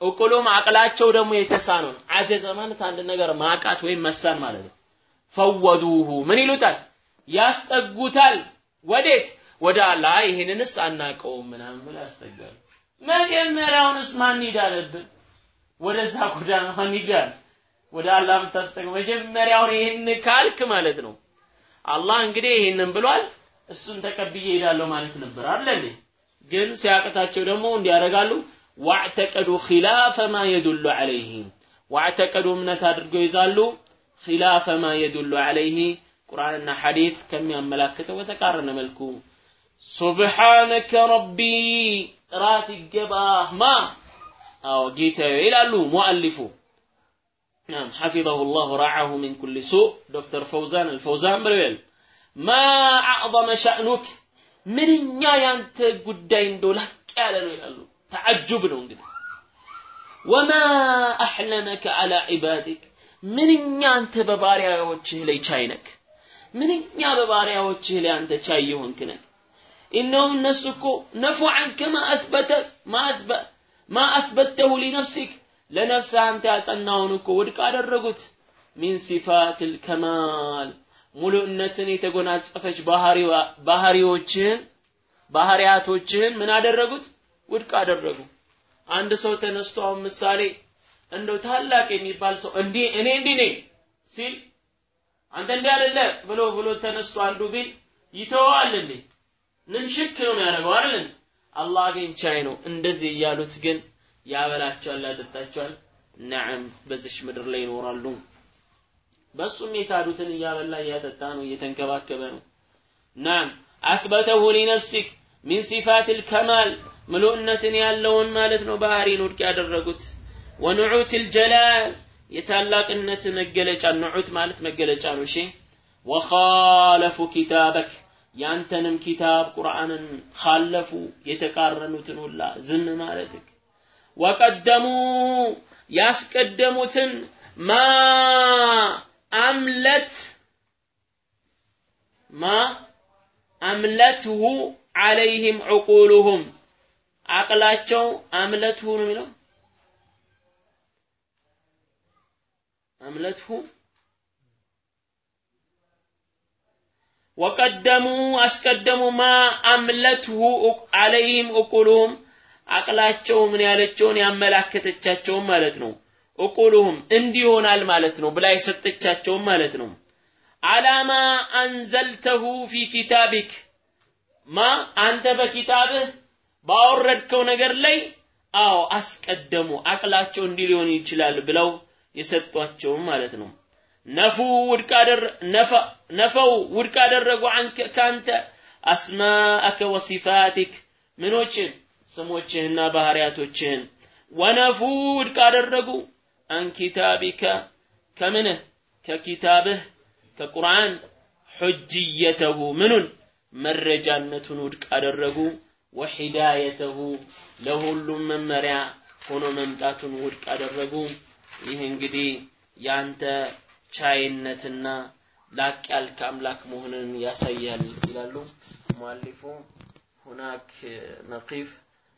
እቁሉም አቅላቸው ደግሞ የተሳነውን አጀዘ ማለት አንድ ነገር ማቃት ወይም መሳን ማለት ነው። ፈወዱሁ ምን ይሉታል? ያስጠጉታል። ወዴት? ወደ አላህ። ይሄንንስ አናቀውም ምናምን ብለው ያስጠጋሉ። መጀመሪያውንስ ማን ይዳለብን? ወደዛ ጎዳና ማን ይዳል? ወደ አላህ የምታስጠጋው መጀመሪያውን ይህን ካልክ ማለት ነው። አላህ እንግዲህ ይህንን ብሏል፣ እሱን ተቀብዬ ሄዳለሁ ማለት ነበር አይደል? ግን ሲያቅታቸው ደግሞ እንዲያደርጋሉ ዋዕተቀዱ ኺላፈ ማ የዱሉ ዐለይህ ዋዕተቀዱ እምነት አድርገው ይዛሉ ኺላፈ ማ የዱሉ ዐለይህ ቁርአንና ሐዲስ ከሚያመላክተው በተቃረነ መልኩ። ሱብሓነከ ረቢ ጥራት ይገባህ ማ? አዎ ጌታዬ ይላሉ ሙአሊፉ نعم حفظه الله ورعاه من كل سوء دكتور فوزان الفوزان بلويل ما أعظم شأنك ምንኛ ያንተ ጉዳይ እንደው ላቅ ያለ ነው ይላሉ። ተዓጁብ ነው እንግዲህ ወማ አሕለመከ አላ ዒባዲክ ምንኛ አንተ በባሪያዎችህ ላይ ቻይ ነክ ምንኛ በባሪያዎችህ ላይ አንተ ቻይ የሆንክ ነህ ኢነሁም እነሱ እኮ ነፉ ዐንከ ማ አስበተ ማ አስበተሁ ሊነፍሲክ ለነፍስህ አንተ ያጸናውን እኮ ውድቅ አደረጉት ሚን ሲፋትል ከማል ሙሉእነትን የተጎናጸፈች ባህሪዎችህን ባህሪያቶችህን ምን አደረጉት? ውድቅ አደረጉ። አንድ ሰው ተነስቶ አሁን ምሳሌ እንደው ታላቅ የሚባል ሰው እንዲህ እኔ እንዲህ ነኝ ሲል አንተ እንዲህ አይደለ ብሎ ብሎ ተነስቶ አንዱ ቢል ይተዋል እንዴ? ንምሽክ ነው የሚያደርገው አይደል? አላህ ግን ቻይ ነው። እንደዚህ እያሉት ግን ያበላቸዋል፣ ያጠጣቸዋል። ነዓም በዚች ምድር ላይ ይኖራሉ። በሱም የካዱትን እያበላ እያጠጣ ነው፣ እየተንከባከበ ነው። ናም አስበተሁ ሊነፍሲክ ሚን ሲፋቲል ከማል ምሉእነትን ያለውን ማለት ነው ባህሪን ውድቅ ያደረጉት ወንዑቲል ጀላል የታላቅነት መገለጫ ንዑት ማለት መገለጫ ነው። እሺ ወኻለፉ ኪታበክ ያንተንም ኪታብ ቁርአንን ካለፉ የተቃረኑትን ሁላ ዝም ማለትክ ወቀደሙ ያስቀደሙትን ማ አምለት ማ አምለትሁ አለይህም ዕቁሉሁም አቅላቸው አምለትሁ ነው የሚለው? አምለትሁ ወቀደሙ አስቀደሙ ማ አምለትሁ አለይህም ዕቁሉሁም አቅላቸው ምን ያለቸውን ያመላከተቻቸውን ማለት ነው። ዕቁሉሁም እንዲህ ይሆናል ማለት ነው ብላ የሰጠቻቸውን ማለት ነው። አላማ አንዘልተሁ ፊ ኪታቢክ ማ አንተ በኪታብህ ባወረድከው ነገር ላይ አዎ አስቀደሙ አቅላቸው እንዲህ ሊሆን ይችላል ብለው የሰጧቸውም ማለት ነው። ነፉ ውድቅ ነፈው ውድቅ አደረጉ አንከ ካንተ። አስማአከ ወሲፋቲክ ምኖችን ስሞችህና ባህሪያቶችህን ወነፉ ወነፉድ አደረጉ አንኪታቢከ ከምንህ? ከኪታብህ? ከቁርአን? ሑጅየተሁ ምኑን? መረጃነቱን ውድቅ አደረጉ ወሂዳየተሁ ለሁሉም መመሪያ ሆኖ መምጣቱን ውድቅ አደረጉ። ይህ እንግዲህ ያንተ ቻይነትና ላቅ ያልክ አምላክ መሆንን ያሳያል ይላሉ ሙአሊፉ። ሁናክ ነቂፍ